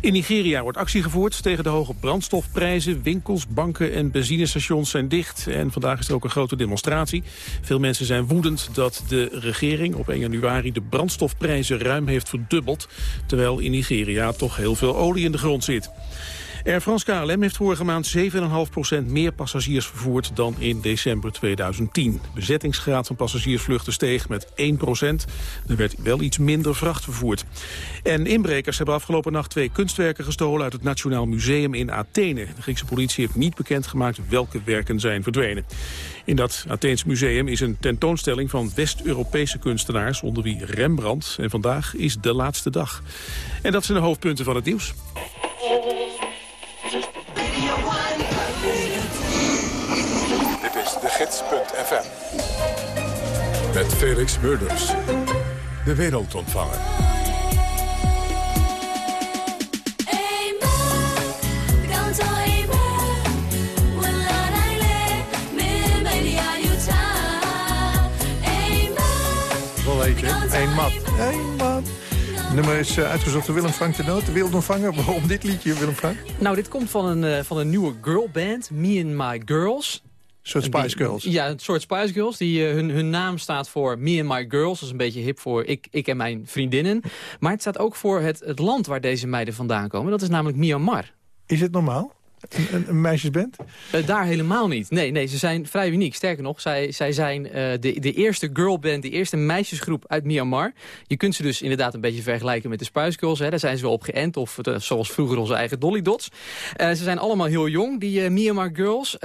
In Nigeria wordt actie gevoerd tegen de hoge brandstofprijzen. Winkels, banken en benzinestations zijn dicht. En vandaag is er ook een grote demonstratie. Veel mensen zijn woedend dat de regering op 1 januari de brandstofprijzen ruim heeft verdubbeld. Terwijl in Nigeria toch heel veel olie in de grond zit. Air France KLM heeft vorige maand 7,5% meer passagiers vervoerd dan in december 2010. De bezettingsgraad van passagiersvluchten steeg met 1%. Er werd wel iets minder vracht vervoerd. En inbrekers hebben afgelopen nacht twee kunstwerken gestolen uit het Nationaal Museum in Athene. De Griekse politie heeft niet bekendgemaakt welke werken zijn verdwenen. In dat Atheens museum is een tentoonstelling van West-Europese kunstenaars... onder wie Rembrandt. En vandaag is de laatste dag. En dat zijn de hoofdpunten van het nieuws. gids.fm. Met Felix Murders. De weet je, één mat. Eén mat. Nummer is uh, uitgezocht door Willem Frank de Noot. De wereldontvanger. Waarom dit liedje, Willem Frank? Nou, dit komt van een, uh, van een nieuwe girlband, Me and My Girls. Soort Spice Girls. Ja, een soort Spice Girls. Die, uh, hun, hun naam staat voor Me and My Girls. Dat is een beetje hip voor ik, ik en mijn vriendinnen. Maar het staat ook voor het, het land waar deze meiden vandaan komen. Dat is namelijk Myanmar. Is het normaal? Een, meisjesband? Uh, daar helemaal niet. Nee, nee, ze zijn vrij uniek. Sterker nog, zij, zij zijn uh, de, de eerste girlband, de eerste meisjesgroep uit Myanmar. Je kunt ze dus inderdaad een beetje vergelijken met de Spice Girls. Hè. Daar zijn ze wel op geënt, of uh, zoals vroeger onze eigen Dolly Dots. ze zijn allemaal heel jong, die Myanmar Girls.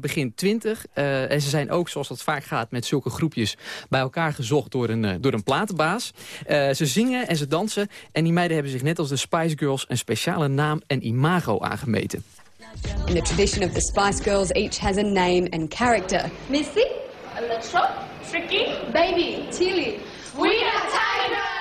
begin 20. en ze zijn ook, zoals dat vaak gaat met zulke groepjes... bij elkaar gezocht door een, door een platenbaas. ze zingen en ze dansen. En die meiden hebben zich net als de Spice Girls... een speciale naam en imago aangemeten. In the tradition of the Spice Girls, each has a name and character. Missy, Electra, Tricky, Baby, Tilly. We are Tiger!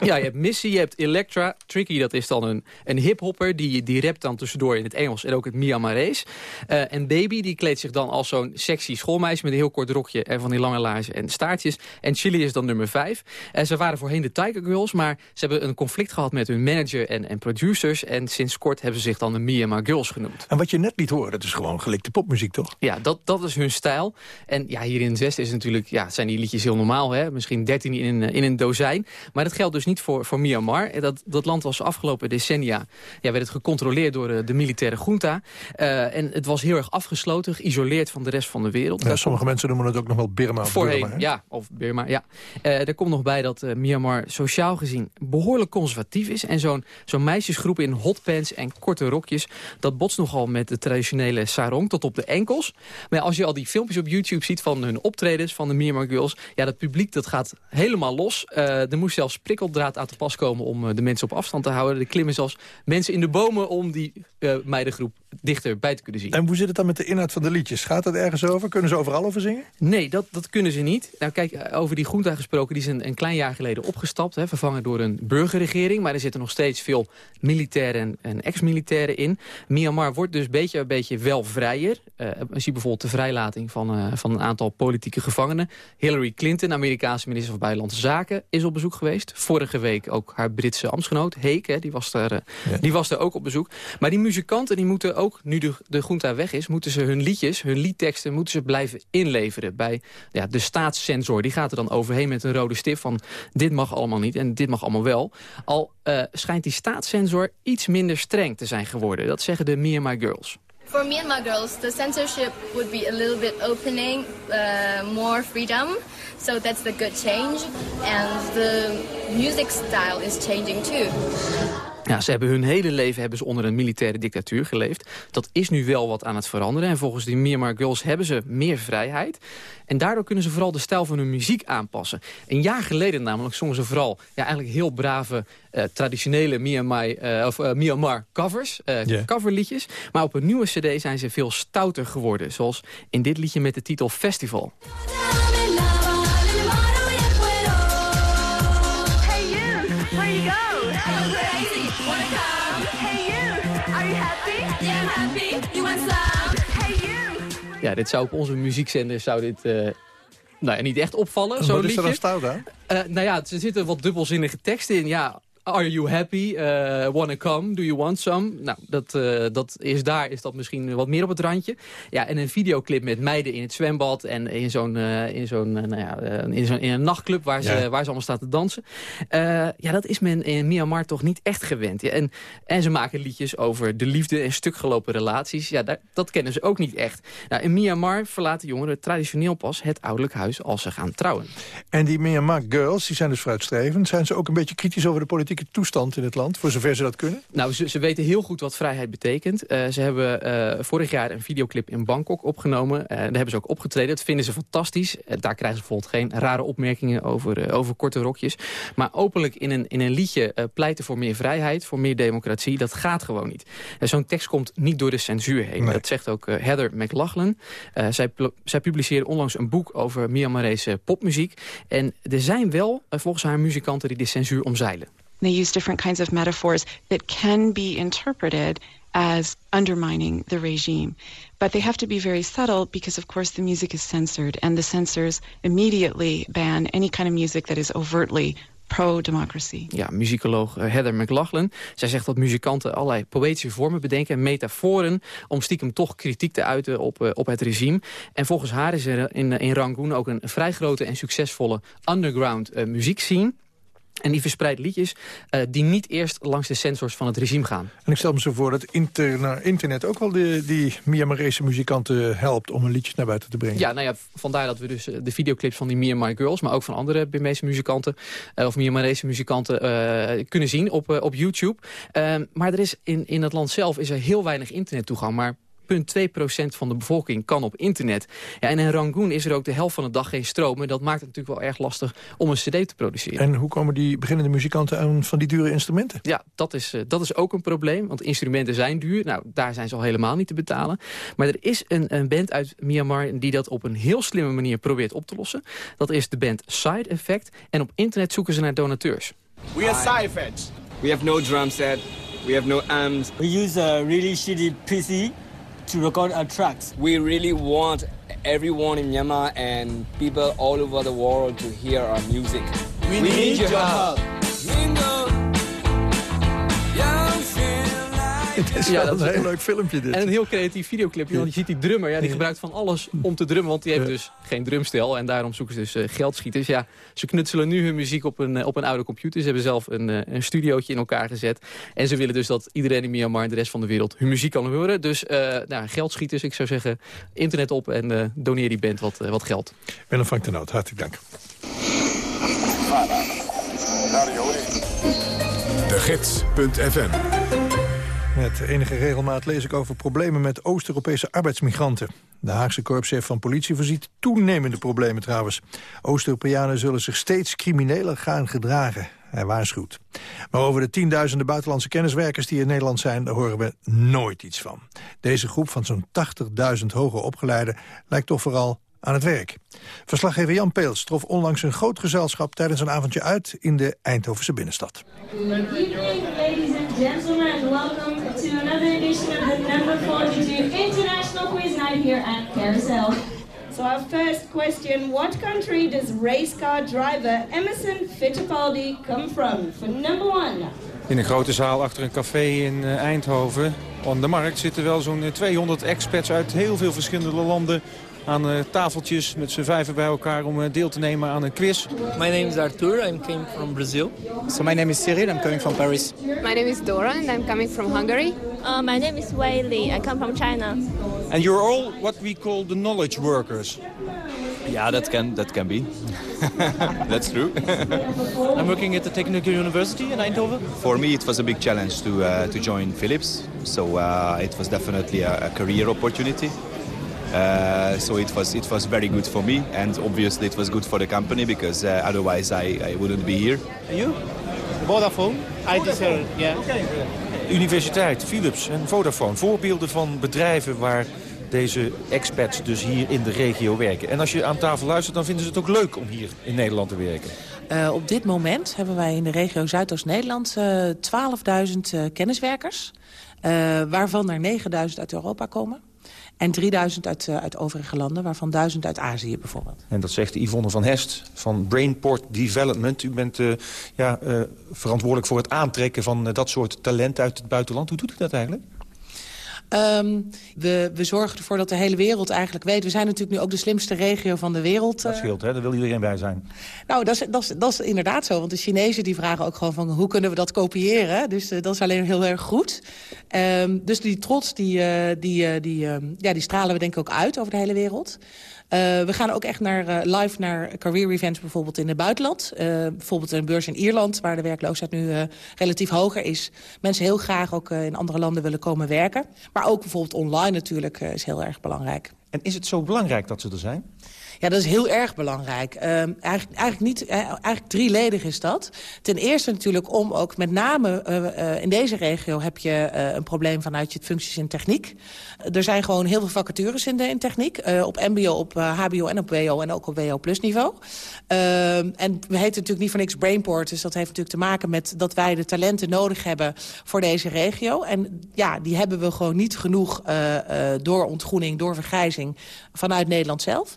Ja, je hebt Missy, je hebt Electra. Tricky, dat is dan een, een hiphopper. Die, die rapt dan tussendoor in het Engels en ook het Myanmarese. Uh, en Baby, die kleedt zich dan als zo'n sexy schoolmeisje... met een heel kort rokje en van die lange laarzen en staartjes. En Chili is dan nummer vijf. Uh, ze waren voorheen de Tiger Girls, maar ze hebben een conflict gehad... met hun manager en, en producers. En sinds kort hebben ze zich dan de Myanmar Girls genoemd. En wat je net liet horen, dat is gewoon gelikte popmuziek, toch? Ja, dat, dat is hun stijl. En ja, hier in Westen is natuurlijk, ja, zijn die liedjes heel normaal. Hè? Misschien dertien in, in een dozijn. Maar dat geldt dus dus niet voor, voor Myanmar. Dat, dat land was afgelopen decennia... Ja, werd het gecontroleerd door de, de militaire junta. en het was heel erg afgesloten, geïsoleerd van de rest van de wereld. Ja, sommige mensen noemen het ook nog wel Birma. Voorheen, Burma, ja. Of Burma, ja. er komt nog bij dat Myanmar sociaal gezien behoorlijk conservatief is. En zo'n zo'n meisjesgroep in hotpants en korte rokjes... dat botst nogal met de traditionele sarong tot op de enkels. Maar als je al die filmpjes op YouTube ziet van hun optredens... van de Myanmar Girls, ja, dat publiek dat gaat helemaal los. Uh, er moest zelfs prikkeldraad aan te pas komen om uh, de mensen op afstand te houden. Er klimmen zelfs mensen in de bomen om die uh, meidengroep dichterbij te kunnen zien. En hoe zit het dan met de inhoud van de liedjes? Gaat het ergens over? Kunnen ze overal over zingen? Nee, dat, dat kunnen ze niet. Nou kijk, over die groente gesproken, die is een, een klein jaar geleden opgestapt. Hè, vervangen door een burgerregering. Maar er zitten nog steeds veel militairen en, en ex-militairen in. Myanmar wordt dus beetje, een beetje wel vrijer. Uh, je ziet bijvoorbeeld de vrijlating van, uh, van een aantal politieke gevangenen. Hillary Clinton, Amerikaanse minister van Buitenlandse Zaken, is op bezoek geweest. Vorige week ook haar Britse ambtsgenoot, Heek, hè, die, was daar, uh, ja. die was daar ook op bezoek. Maar die muzikanten die moeten ook, nu de, de junta weg is... moeten ze hun liedjes, hun liedteksten, moeten ze blijven inleveren... bij ja, de staatssensor. Die gaat er dan overheen met een rode stip van... dit mag allemaal niet en dit mag allemaal wel. Al uh, schijnt die staatssensor iets minder streng te zijn geworden. Dat zeggen de Myanmar Girls. For Myanmar girls, the censorship would be a little bit opening, uh, more freedom. So that's the good change. And the music style is changing too. Ja, ze hebben hun hele leven hebben ze onder een militaire dictatuur geleefd. Dat is nu wel wat aan het veranderen. En volgens die Myanmar Girls hebben ze meer vrijheid. En daardoor kunnen ze vooral de stijl van hun muziek aanpassen. Een jaar geleden namelijk zongen ze vooral ja, eigenlijk heel brave... Uh, traditionele Myanmar, uh, of, uh, Myanmar covers, yeah. coverliedjes. Maar op een nieuwe cd zijn ze veel stouter geworden. Zoals in dit liedje met de titel Festival. Ja, dit zou op onze muziekzender zou dit, uh, nou ja, niet echt opvallen. Wat is er dan stout aan? Uh, nou ja, er zitten wat dubbelzinnige teksten in. Ja, Are you happy? Uh, wanna come? Do you want some? Nou, dat, uh, dat is daar is dat misschien wat meer op het randje. Ja, en een videoclip met meiden in het zwembad en in zo'n uh, in zo'n nou ja, in zo'n in een nachtclub waar ze, ja. waar ze allemaal staan te dansen. ja, dat is men in Myanmar toch niet echt gewend. Ja, en, en ze maken liedjes over de liefde en stukgelopen relaties. Ja, daar, dat kennen ze ook niet echt. Nou, in Myanmar verlaten jongeren traditioneel pas het ouderlijk huis als ze gaan trouwen. En die Myanmar girls, die zijn dus vooruitstrevend. Zijn ze ook een beetje kritisch over de politieke toestand in het land, voor zover ze dat kunnen? Nou, ze, ze weten heel goed wat vrijheid betekent. Uh, ze hebben uh, vorig jaar een videoclip in Bangkok opgenomen. Uh, daar hebben ze ook opgetreden. Dat vinden ze fantastisch. daar krijgen ze bijvoorbeeld geen rare opmerkingen over, over korte rokjes. Maar openlijk in een, in een liedje pleiten voor meer vrijheid, voor meer democratie, dat gaat gewoon niet. Zo'n tekst komt niet door de censuur heen. Nee. Dat zegt ook Heather McLachlan. zij, zij publiceerde onlangs een boek over Myanmarese popmuziek. En er zijn wel, volgens haar, muzikanten die de censuur omzeilen. They use different kinds of metaphors that can be interpreted as undermining the regime. But they have to be very subtle because, of course, the music is censored, and the censors immediately ban any kind of music that is overtly pro-democracy. Ja, muzikoloog Heather McLachlan. Zij zegt dat muzikanten allerlei poëtische vormen bedenken... en metaforen om stiekem toch kritiek te uiten op, op het regime. En volgens haar is er in, in Rangoon ook een vrij grote en succesvolle underground uh, muziekscene... En die verspreidt liedjes uh, die niet eerst langs de sensors van het regime gaan. En ik stel me zo voor dat interna internet ook wel de, die Myanmarese muzikanten helpt... om hun liedjes naar buiten te brengen. Ja, nou ja, vandaar dat we dus de videoclips van die Myanmar Girls... maar ook van andere Burmeese muzikanten uh, of Myanmarese muzikanten uh, kunnen zien op, op YouTube. maar er is in, in het land zelf is er heel weinig internettoegang... maar 0,2% van de bevolking kan op internet. Ja, en in Rangoon is er ook de helft van de dag geen stroom. En dat maakt het natuurlijk wel erg lastig om een cd te produceren. En hoe komen die beginnende muzikanten aan van die dure instrumenten? Ja, dat is, uh, dat is ook een probleem. Want instrumenten zijn duur. Nou, daar zijn ze al helemaal niet te betalen. Maar er is een, een band uit Myanmar die dat op een heel slimme manier probeert op te lossen. Dat is de band Side Effect. En op internet zoeken ze naar donateurs. We are Side Effect. We have no drum set. We have no amps. We use a really shitty PC to record our tracks. We really want everyone in Myanmar and people all over the world to hear our music. We, we need, need, your help. help. Het is Ja, wel dat een is- heel leuk filmpje dit. En een heel creatief videoclipje, want je ziet die drummer, ja, die gebruikt van alles om te drummen. Want die heeft Ja. dus geen drumstel en daarom zoeken ze dus eh, geldschieters. Ja, ze knutselen nu hun muziek op een, eh, op een oude computer. Ze hebben zelf een, eh, een studiootje in elkaar gezet. En ze willen dus dat iedereen in Myanmar en de rest van de wereld hun muziek kan horen. Dus eh nou, geldschieters, ik zou zeggen, internet op en eh, doneer die band wat, wat geld. Willem Frank de Noot, hartelijk dank. De Gids.fm Met enige regelmaat lees ik over problemen met Oost-Europese arbeidsmigranten. De Haagse korpschef van politie voorziet toenemende problemen trouwens. Oost-Europeanen zullen zich steeds crimineler gaan gedragen. Hij waarschuwt. Maar over de tienduizenden buitenlandse kenniswerkers die in Nederland zijn... daar horen we nooit iets van. Deze groep van zo'n 80.000 hoger opgeleiden lijkt toch vooral aan het werk. Verslaggever Jan Peels trof onlangs een groot gezelschap... tijdens een avondje uit in de Eindhovense binnenstad. Good evening, ladies and gentlemen, welcome edition of the number 42 International Quiz Night here at Carousel. So our first question, what country does race car driver Emerson Fittipaldi come from? For number one. In een grote zaal achter een café in eh, Eindhoven. Op de markt zitten wel zo'n eh, 200 expats uit heel veel verschillende landen aan eh, tafeltjes met z'n vijven bij elkaar om eh, deel te nemen aan een quiz. My name is Arthur. I came from Brazil. So my name is Cyril. I'm coming from Paris. My name is Dora and I'm coming from Hungary. Uh, my name is Wei Li. I come from China. And you're all what we call the knowledge workers. Yeah, that can that can be. That's true. I'm working at the Technical University in Eindhoven. For me, it was a big challenge to uh, to join Philips. So uh, it was definitely a, a career opportunity. Uh, so it was it was very good for me, and obviously it was good for the company because uh, otherwise I, I wouldn't be here. And you? Vodafone. I deserve. Yeah. Universiteit, Philips en Vodafone. Voorbeelden van bedrijven waar deze expats dus hier in de regio werken. En als je aan tafel luistert, dan vinden ze het ook leuk om hier in Nederland te werken. Uh, op dit moment hebben wij in de regio Zuidoost-Nederland uh, 12.000 uh, kenniswerkers. Uh, waarvan er 9.000 uit Europa komen. En 3000 uit, uh, uit overige landen, waarvan 1000 uit Azië bijvoorbeeld. En dat zegt Yvonne van Hest van Brainport Development. U bent uh, ja, uh, verantwoordelijk voor het aantrekken van dat soort talent uit het buitenland. Hoe doet u dat eigenlijk? Um, we, we zorgen ervoor dat de hele wereld eigenlijk weet... we zijn natuurlijk nu ook de slimste regio van de wereld. Dat scheelt, hè? Daar wil iedereen bij zijn. Nou, dat is, dat, is, dat is inderdaad zo. Want de Chinezen die vragen ook gewoon van... hoe kunnen we dat kopiëren? Dus uh, dat is alleen heel erg goed. Um, dus die trots, die, uh, die, uh, die, ja, die stralen we denk ik ook uit over de hele wereld. Uh, we gaan ook echt naar, uh, live naar career events bijvoorbeeld in het buitenland. Uh, bijvoorbeeld een beurs in Ierland, waar de werkloosheid nu relatief hoger is. Mensen heel graag ook in andere landen willen komen werken. Maar ook bijvoorbeeld online natuurlijk is heel erg belangrijk. En is het zo belangrijk dat ze er zijn? Ja, dat is heel erg belangrijk. Uh, eigenlijk, eigenlijk, niet, uh, eigenlijk drieledig is dat. Ten eerste natuurlijk om ook met name uh, in deze regio... heb je een probleem vanuit je functies in techniek. er zijn gewoon heel veel vacatures in, de, in techniek. op mbo, op hbo en op wo en ook op wo plus niveau. en we heten natuurlijk niet voor niks Brainport. Dus dat heeft natuurlijk te maken met dat wij de talenten nodig hebben... voor deze regio. En ja, die hebben we gewoon niet genoeg door ontgroening, door vergrijzing... vanuit Nederland zelf.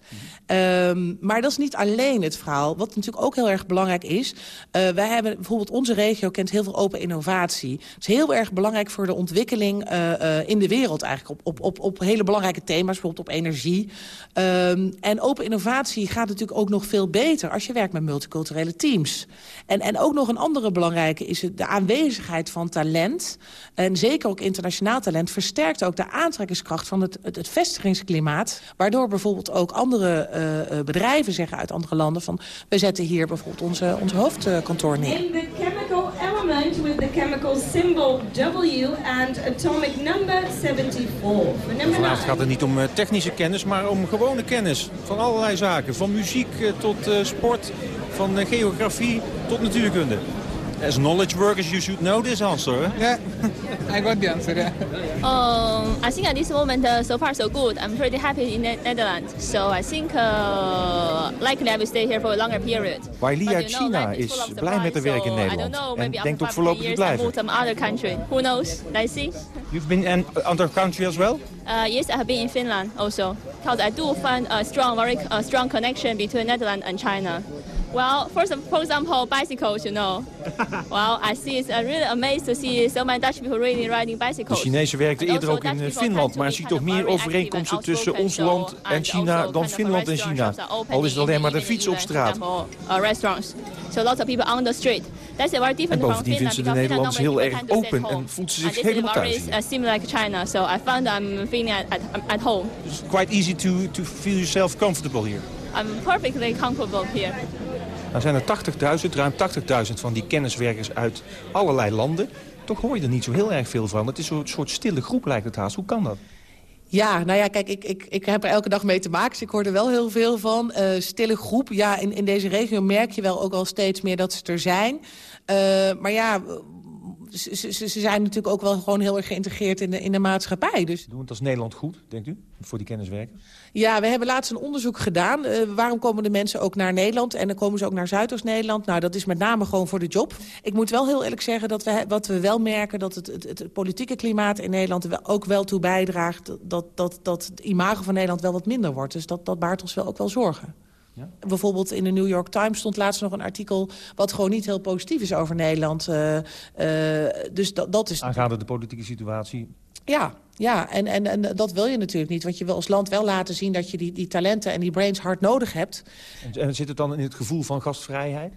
Um, maar dat is niet alleen het verhaal. Wat natuurlijk ook heel erg belangrijk is... Uh, wij hebben bijvoorbeeld onze regio kent heel veel open innovatie. Het is heel erg belangrijk voor de ontwikkeling uh, uh, in de wereld eigenlijk. Op, op, op, op hele belangrijke thema's, bijvoorbeeld op energie. Um, en open innovatie gaat natuurlijk ook nog veel beter... als je werkt met multiculturele teams. En, en ook nog een andere belangrijke is de aanwezigheid van talent. En zeker ook internationaal talent... versterkt ook de aantrekkingskracht van het, het, het vestigingsklimaat. Waardoor bijvoorbeeld ook andere bedrijven zeggen uit andere landen... van we zetten hier bijvoorbeeld onze, onze hoofdkantoor neer. In the chemical element with the chemical symbol W and atomic number 74. Vanavond gaat het niet om uh, technische kennis, maar om gewone kennis. Van allerlei zaken. Van muziek tot uh, sport, van geografie tot natuurkunde. As knowledge workers, you should know this answer. Yeah, I got the answer. Yeah. Um, I think at this moment, uh, so far so good. I'm pretty happy in the Netherlands. So I think uh, likely I will stay here for a longer period. Waili uit you know, China is blij met de werk in Nederland. So en denkt ook voorlopig te blijven. I some other country. Who knows? Let's see. You've been in other country as well? Uh, yes, I have been in Finland also. Because I do find a strong, very uh, strong connection between Netherlands and China. Well, first, of- for example, bicycles, you know. well, I see it's uh, really amazed to see so many Dutch people really riding De bicycles. Chinezen werkten eerder ook in eh, Finland, maar ziet toch meer overeenkomsten tussen ons land en China dan Finland en China. Al is het alleen maar de fiets op straat. restaurants. So lots of people on the street. That's a very En different from bovendien Finland. vindt ze de Nederlanders heel erg open en voelt ze home. zich helemaal thuis hier. uh, similar like China. So I found I'm feeling at, at, at home. It's quite easy to, to feel yourself comfortable here. I'm perfectly comfortable here. Nou zijn er 80.000, ruim 80.000 van die kenniswerkers uit allerlei landen. Toch hoor je er niet zo heel erg veel van. Het is een soort stille groep lijkt het haast. Hoe kan dat? Ja, nou ja, kijk, ik, ik, ik heb er elke dag mee te maken, dus ik hoor er wel heel veel van. Eh, stille groep, ja, in, in deze regio merk je wel ook al steeds meer dat ze er zijn. Eh, maar ja, ze, ze, ze zijn natuurlijk ook wel gewoon heel erg geïntegreerd in de, in de maatschappij. Dus Doen het als Nederland goed, denkt u? Voor die kenniswerkers? ja, we hebben laatst een onderzoek gedaan. Eh, waarom komen de mensen ook naar Nederland? En dan komen ze ook naar Zuidoost-Nederland. Nou, dat is met name gewoon voor de job. Ik moet wel heel eerlijk zeggen dat we, wat we wel merken... dat het, het, het politieke klimaat in Nederland er ook wel toe bijdraagt... dat, dat, dat het imago van Nederland wel wat minder wordt. Dus dat, dat baart ons wel ook wel zorgen. Bijvoorbeeld in de New York Times stond laatst nog een artikel... wat gewoon niet heel positief is over Nederland. Eh, eh, dus dat, dat is... Aangaande de politieke situatie. Ja, ja. En, en, en dat wil je natuurlijk niet. Want je wil als land wel laten zien dat je die, die talenten en die brains hard nodig hebt. En, en zit het dan in het gevoel van gastvrijheid?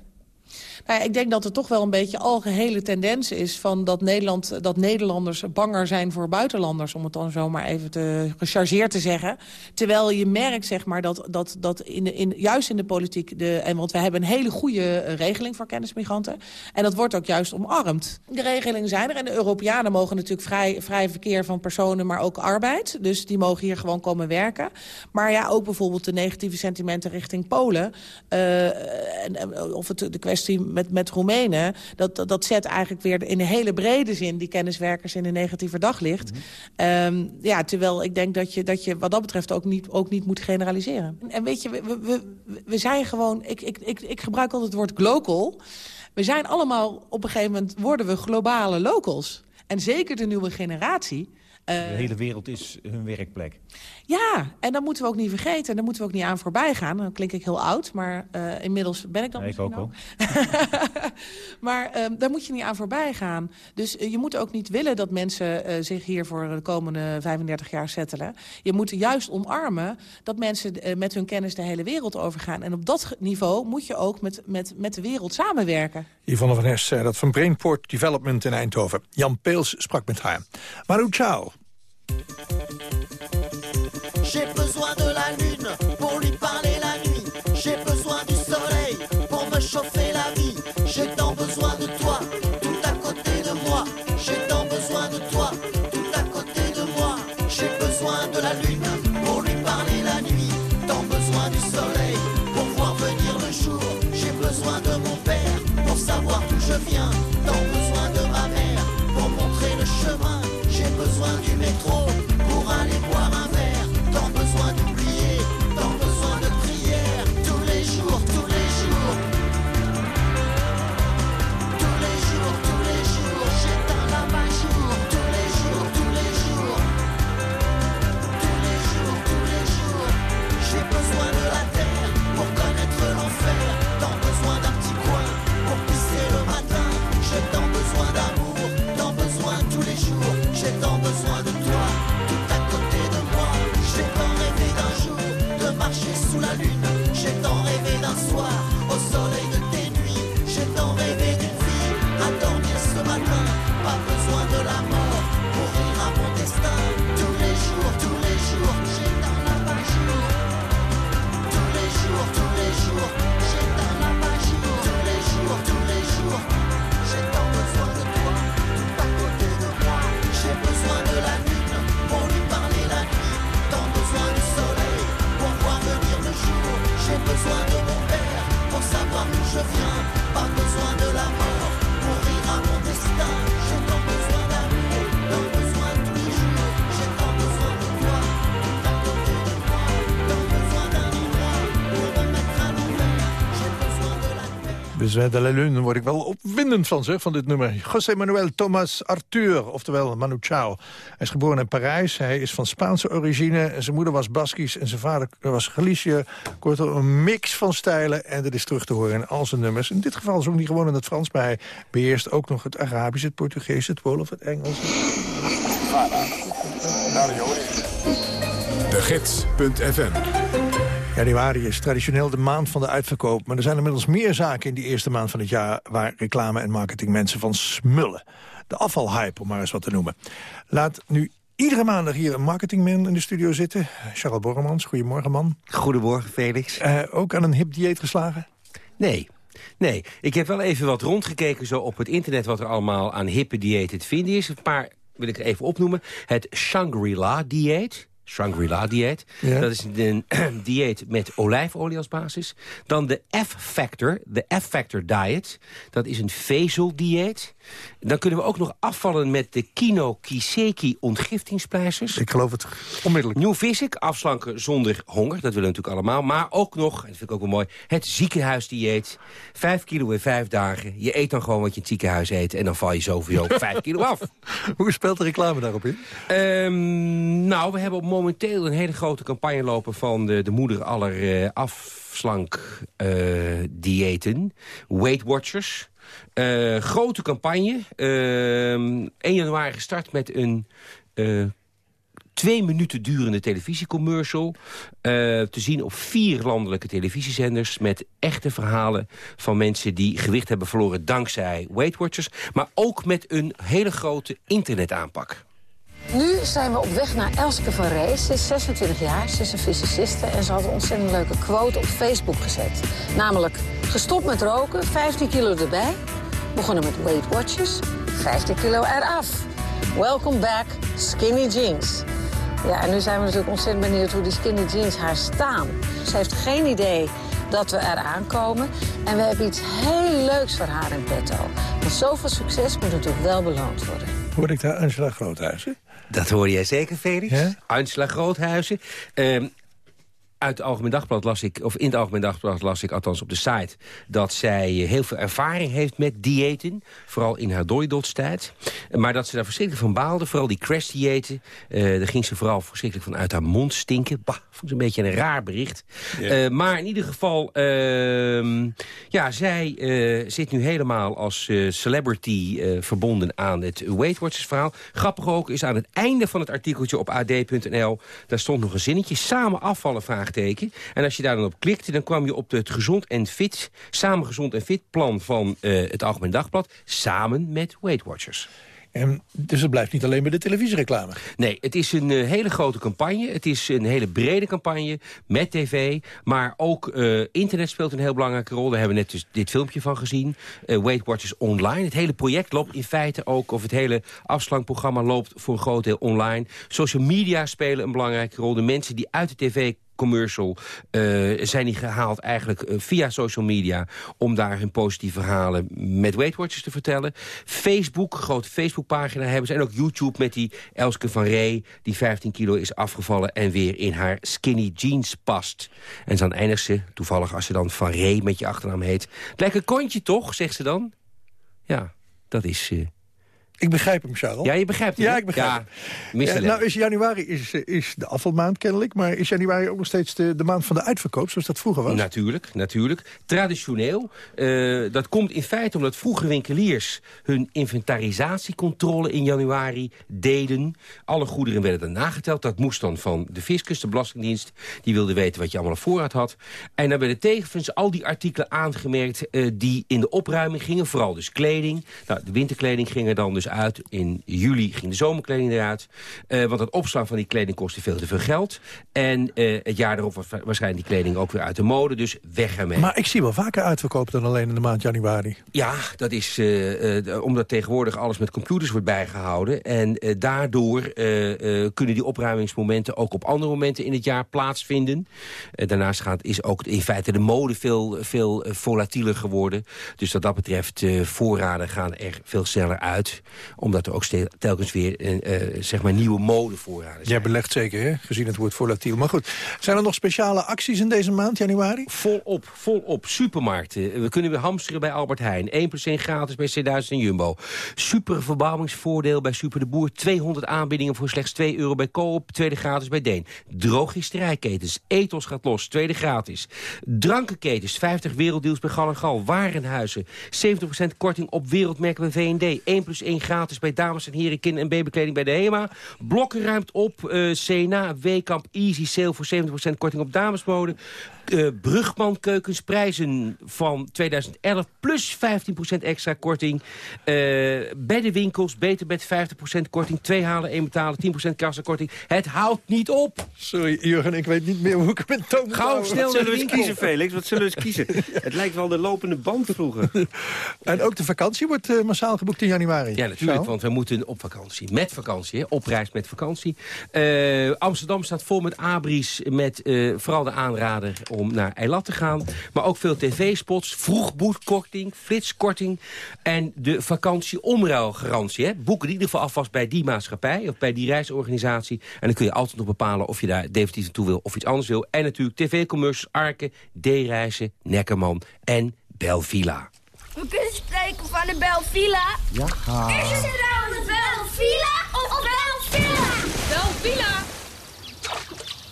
Nou ja, ik denk dat er toch wel een beetje algehele tendens is... van dat, Nederland, dat Nederlanders banger zijn voor buitenlanders... om het dan zo maar even te gechargeerd te zeggen. Terwijl je merkt zeg maar, dat, dat, dat in de, in, juist in de politiek... De, en want we hebben een hele goede eh, regeling voor kennismigranten. En dat wordt ook juist omarmd. De regelingen zijn er en de Europeanen mogen natuurlijk vrij, vrij verkeer van personen... maar ook arbeid. Dus die mogen hier gewoon komen werken. Maar ja, ook bijvoorbeeld de negatieve sentimenten richting Polen... eh, en- of het, de kwestie met, met Roemenen... Dat, dat, dat zet eigenlijk weer in een hele brede zin... die kenniswerkers in een negatieve daglicht. Ehm, ja, terwijl ik denk dat je, dat je wat dat betreft ook niet, ook niet moet generaliseren. En weet je, we, we, we, we zijn gewoon... Ik, ik, ik, ik gebruik altijd het woord glocal. We zijn allemaal, op een gegeven moment worden we globale locals. En zeker de nieuwe generatie... eh, De hele wereld is hun werkplek. Ja, en dat moeten we ook niet vergeten. En daar moeten we ook niet aan voorbij gaan. Dan klink ik heel oud, maar eh, inmiddels ben ik dan Ja, ik ook ook. maar ehm, daar moet je niet aan voorbij gaan. Dus eh, je moet ook niet willen dat mensen eh, zich hier voor de komende 35 jaar settelen. Je moet juist omarmen dat mensen met hun kennis de hele wereld overgaan. En op dat niveau moet je ook met, met, met de wereld samenwerken. Yvonne van Hers zei dat van Brainport Development in Eindhoven. Jan Peels sprak met haar. Manu Chao. J'ai besoin de De la Lune, word ik wel opwindend van, zeg, van dit nummer. José Manuel Thomas Arthur, oftewel Manu Chao. Hij is geboren in Parijs, hij is van Spaanse origine... en zijn moeder was Baskisch en zijn vader was Galicië. Kortom, een mix van stijlen en dat is terug te horen in al zijn nummers. In dit geval zong hij gewoon in het Frans, maar hij beheerst ook nog het Arabisch, het Portugees, het Wolof, het Engels. De Gids.fm Januari is traditioneel de maand van de uitverkoop... maar er zijn inmiddels meer zaken in die eerste maand van het jaar... waar reclame- en marketingmensen van smullen. De afvalhype, om maar eens wat te noemen. Laat nu iedere maandag hier een marketingman in de studio zitten. Charles Borremans, goedemorgen man. Goedemorgen Felix. Uh, ook aan een hip dieet geslagen? Nee. Nee, ik heb wel even wat rondgekeken zo op het internet... wat er allemaal aan hippe diëten te vinden is. Een paar wil ik even opnoemen. Het Shangri-La-dieet. Shangri-La-dieet. Dat is een, dieet met olijfolie als basis. Dan de F-Factor, de F-Factor diet. Dat is een vezeldieet. Dan kunnen we ook nog afvallen met de Kino Kiseki ontgiftingspleisters. Ik geloof het onmiddellijk. New Physic, afslanken zonder honger. Dat willen we natuurlijk allemaal. Maar ook nog, en dat vind ik ook wel mooi, het ziekenhuisdieet. Vijf kilo in vijf dagen. Je eet dan gewoon wat je in het ziekenhuis eet. En dan val je zoveel vijf kilo af. Hoe speelt de reclame daarop in? Um, nou, we hebben momenteel een hele grote campagne lopen... van de, de moeder aller uh, afslankdiëten. Uh, Weight Watchers. Uh, grote campagne. 1 januari gestart met een twee minuten durende televisiecommercial. Te zien op vier landelijke televisiezenders... met echte verhalen van mensen die gewicht hebben verloren... dankzij Weight Watchers. Maar ook met een hele grote internetaanpak. Nu zijn we op weg naar Elske van Rees. Ze is 26 jaar, ze is een fysiciste... en ze had een ontzettend leuke quote op Facebook gezet. Namelijk, gestopt met roken, 15 kilo erbij. Begonnen met Weight Watchers, 15 kilo eraf. Welcome back, skinny jeans. Ja, en nu zijn we natuurlijk ontzettend benieuwd hoe die skinny jeans haar staan. Ze heeft geen idee dat we eraan komen. En we hebben iets heel leuks voor haar in petto. Want zoveel succes moet natuurlijk wel beloond worden. Hoor ik daar Angela Groothuizen? Dat hoor jij zeker, Felix. Ja? Angela Groothuizen. Uh, uit het Algemeen Dagblad las ik, of in het Algemeen Dagblad las ik althans op de site... dat zij heel veel ervaring heeft met diëten. Vooral in haar dooidotstijd. Maar dat ze daar verschrikkelijk van baalde. Vooral die crash-diëten. Uh, daar ging ze vooral verschrikkelijk van uit haar mond stinken. Bah, vond ze een beetje een raar bericht. Uh, maar in ieder geval, uh, ja, zij zit nu helemaal als celebrity verbonden aan het Weight Watchers verhaal. Grappig ook is aan het einde van het artikeltje op ad.nl... daar stond nog een zinnetje. Samen afvallen, en als je daar dan op klikte, dan kwam je op het gezond en fit, samen gezond en fit plan van uh, het Algemeen Dagblad, samen met Weight Watchers. En dus het blijft niet alleen bij de televisiereclame. Nee, het is een uh, hele grote campagne. Het is een hele brede campagne met tv. Maar ook uh, internet speelt een heel belangrijke rol. Daar hebben we net dus dit filmpje van gezien. Uh, Weight Watchers Online. Het hele project loopt in feite ook... of het hele afslankprogramma loopt voor een groot deel online. Social media spelen een belangrijke rol. De mensen die uit de tv commercial uh, zijn die gehaald eigenlijk uh, via social media... om daar hun positieve verhalen met Weight Watchers te vertellen. Facebook, grote Facebookpagina hebben ze. En ook YouTube met die Elske van Ree... die 15 kilo is afgevallen en weer in haar skinny jeans past. En dan eindigt ze, toevallig als ze dan Van Ree met je achternaam heet... Lekker kontje toch, zegt ze dan? Ja, dat is... Uh, ik begrijp hem, Charles. Ja, je begrijpt hem. Ja, ik begrijp hem. Ja, nou, is januari is, is de afvalmaand kennelijk. Maar is januari ook nog steeds de, de maand van de uitverkoop, zoals dat vroeger was? Natuurlijk, natuurlijk. Traditioneel. Uh, dat komt in feite omdat vroeger winkeliers hun inventarisatiecontrole in januari deden. Alle goederen werden dan nageteld. Dat moest dan van de fiscus, de Belastingdienst. Die wilde weten wat je allemaal op voorraad had. En dan werden tevens al die artikelen aangemerkt uh, die in de opruiming gingen. Vooral dus kleding. Nou, de winterkleding ging er dan dus uit. In juli ging de zomerkleding eruit. Uh, want het opslaan van die kleding kostte veel te veel geld. En uh, het jaar erop was waarschijnlijk die kleding ook weer uit de mode. Dus weg ermee. Maar ik zie wel vaker uitverkoop dan alleen in de maand januari. Ja, dat is uh, omdat tegenwoordig alles met computers wordt bijgehouden. En daardoor kunnen die opruimingsmomenten ook op andere momenten in het jaar plaatsvinden. daarnaast gaat, is ook in feite de mode veel, veel volatieler geworden. Dus wat dat betreft, voorraden gaan er veel sneller uit. Omdat er ook telkens weer zeg maar nieuwe modevoorraden zijn. Jij belegt zeker, hè? gezien het woord volatiel. Maar goed, zijn er nog speciale acties in deze maand, januari? Volop, volop. Supermarkten. We kunnen weer hamsteren bij Albert Heijn. 1 plus 1 gratis bij C1000 en Jumbo. Super verbouwingsvoordeel bij Super de Boer. 200 aanbiedingen voor slechts 2 euro bij Coop. Tweede gratis bij Deen. Drogisterijketens. Ethos gaat los. Tweede gratis. Drankenketens. 50 werelddeals bij Gal en Gal. Warenhuizen. 70% korting op wereldmerken bij V&D. 1 plus 1 gratis bij dames en heren, kind- en babykleding bij de HEMA. Blokken ruimt op. Uh, CNA, Weekamp, Easy Sale voor 70% korting op damesmode. Uh, Brugman keukensprijzen van 2011 plus 15% extra korting. Uh, bij de winkels beter met 50% korting. Twee halen, één betalen, 10% kassakorting. Het houdt niet op. Sorry Jurgen, ik weet niet meer hoe ik ben toon Gauw, snel Wat zullen we eens kiezen, Felix? Wat zullen we eens kiezen? Het lijkt wel de lopende band vroeger. en ook de vakantie wordt uh, massaal geboekt in januari. Ja, natuurlijk, want we moeten op vakantie. Met vakantie, hè? op reis met vakantie. Amsterdam staat vol met abris, met vooral de aanrader om naar Eilat te gaan. Maar ook veel tv-spots, vroegboekkorting, flitskorting... en de vakantie-omruilgarantie. Boeken in ieder geval alvast bij die maatschappij... of bij die reisorganisatie. En dan kun je altijd nog bepalen of je daar definitief naartoe wil... of iets anders wil. En natuurlijk tv-commercials, Arken, D-reizen, Neckerman en Belvilla. We kunnen spreken van de Belvilla. Ja, ga. Is het nou de Belvilla of Belvilla? Belvilla!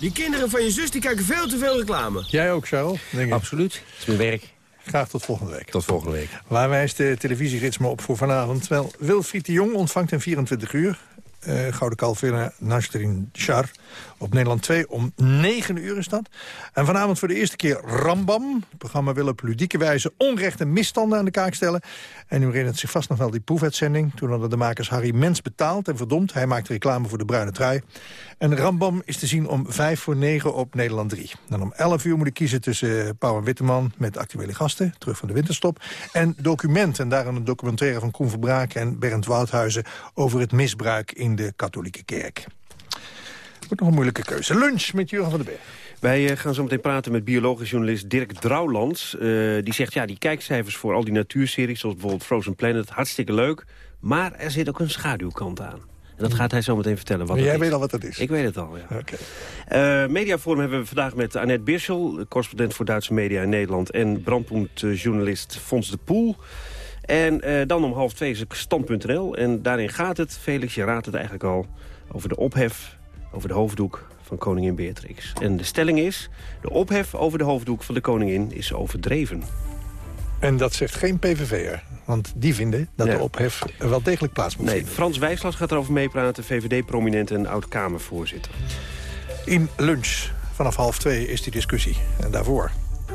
Die kinderen van je zus die kijken veel te veel reclame. Jij ook, Charles? Denk ik. Absoluut. Het is mijn werk. Graag tot volgende week. Tot volgende week. Waar wijst de televisiegids me op voor vanavond? Wel, Wilfried de Jong ontvangt in 24 uur. Uh, Gouden Kalvera Nasrin Char op Nederland 2 om 9 uur is dat. En vanavond voor de eerste keer Rambam. Het programma wil op ludieke wijze onrecht en misstanden aan de kaak stellen. En u herinnert zich vast nog wel die proefuitzending. Toen hadden de makers Harry Mens betaald en verdomd. Hij maakte reclame voor de bruine trui. En Rambam is te zien om 5 voor 9 op Nederland 3. Dan om 11 uur moet ik kiezen tussen Pauw en Witteman... met actuele gasten, terug van de winterstop. En Document, en daarin een documentaire van Koen Verbraak en Bernd Woudhuizen... over het misbruik in de katholieke kerk. Wordt nog een moeilijke keuze. Lunch met Jurgen van den Berg. Wij uh, gaan zo meteen praten met biologisch journalist Dirk Drouwlands. Uh, die zegt, ja, die kijkcijfers voor al die natuurseries... zoals bijvoorbeeld Frozen Planet, hartstikke leuk... maar er zit ook een schaduwkant aan. En dat gaat hij zo meteen vertellen. Wat maar jij is. weet al wat dat is? Ik weet het al, ja. Okay. Uh, mediaforum hebben we vandaag met Annette Birschel... correspondent voor Duitse media in Nederland... en brandpuntjournalist Fons de Poel... En uh, dan om half twee is het stand.nl. En daarin gaat het, Felix, je raadt het eigenlijk al... over de ophef, over de hoofddoek van koningin Beatrix. En de stelling is, de ophef over de hoofddoek van de koningin is overdreven. En dat zegt geen PVV'er. Want die vinden dat ja. de ophef wel degelijk plaats moet nee, vinden. Frans Wijslas gaat erover meepraten, VVD-prominent en oud-Kamervoorzitter. In lunch vanaf half twee is die discussie. En daarvoor...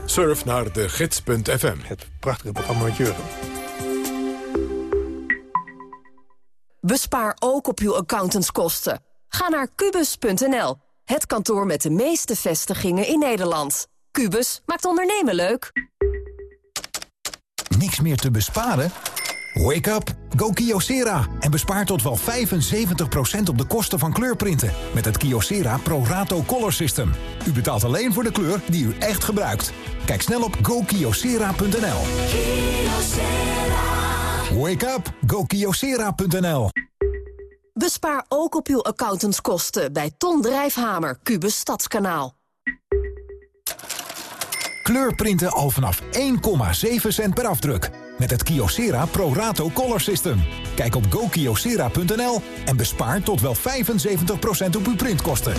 Surf naar de gids.fm. Het prachtige programma met Jurgen. Bespaar ook op uw accountantskosten. Ga naar kubus.nl, het kantoor met de meeste vestigingen in Nederland. Kubus maakt ondernemen leuk. Niks meer te besparen? Wake up, go Kyocera en bespaar tot wel 75% op de kosten van kleurprinten met het Kyocera Pro Rato Color System. U betaalt alleen voor de kleur die u echt gebruikt. Kijk snel op gokyocera.nl. Wake up, go Kyocera.nl. Bespaar ook op uw accountantskosten bij Ton Drijfhamer, Kubus Stadskanaal. Kleurprinten al vanaf 1,7 cent per afdruk. Met het Kyocera Pro Rato Color System. Kijk op gokyocera.nl en bespaar tot wel 75% op uw printkosten.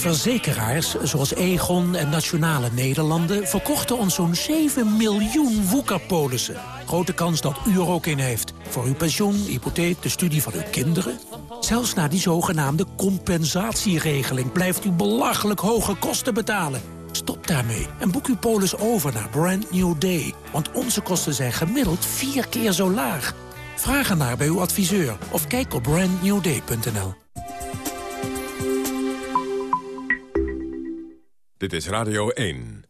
Verzekeraars zoals Egon en Nationale Nederlanden... verkochten ons zo'n 7 miljoen woekerpolissen. Grote kans dat u er ook in heeft. Voor uw pensioen, hypotheek, de studie van uw kinderen. Zelfs na die zogenaamde compensatieregeling... blijft u belachelijk hoge kosten betalen. Stop daarmee en boek uw polis over naar Brand New Day. Want onze kosten zijn gemiddeld vier keer zo laag. Vraag ernaar bij uw adviseur of kijk op brandnewday.nl. Dit is Radio 1.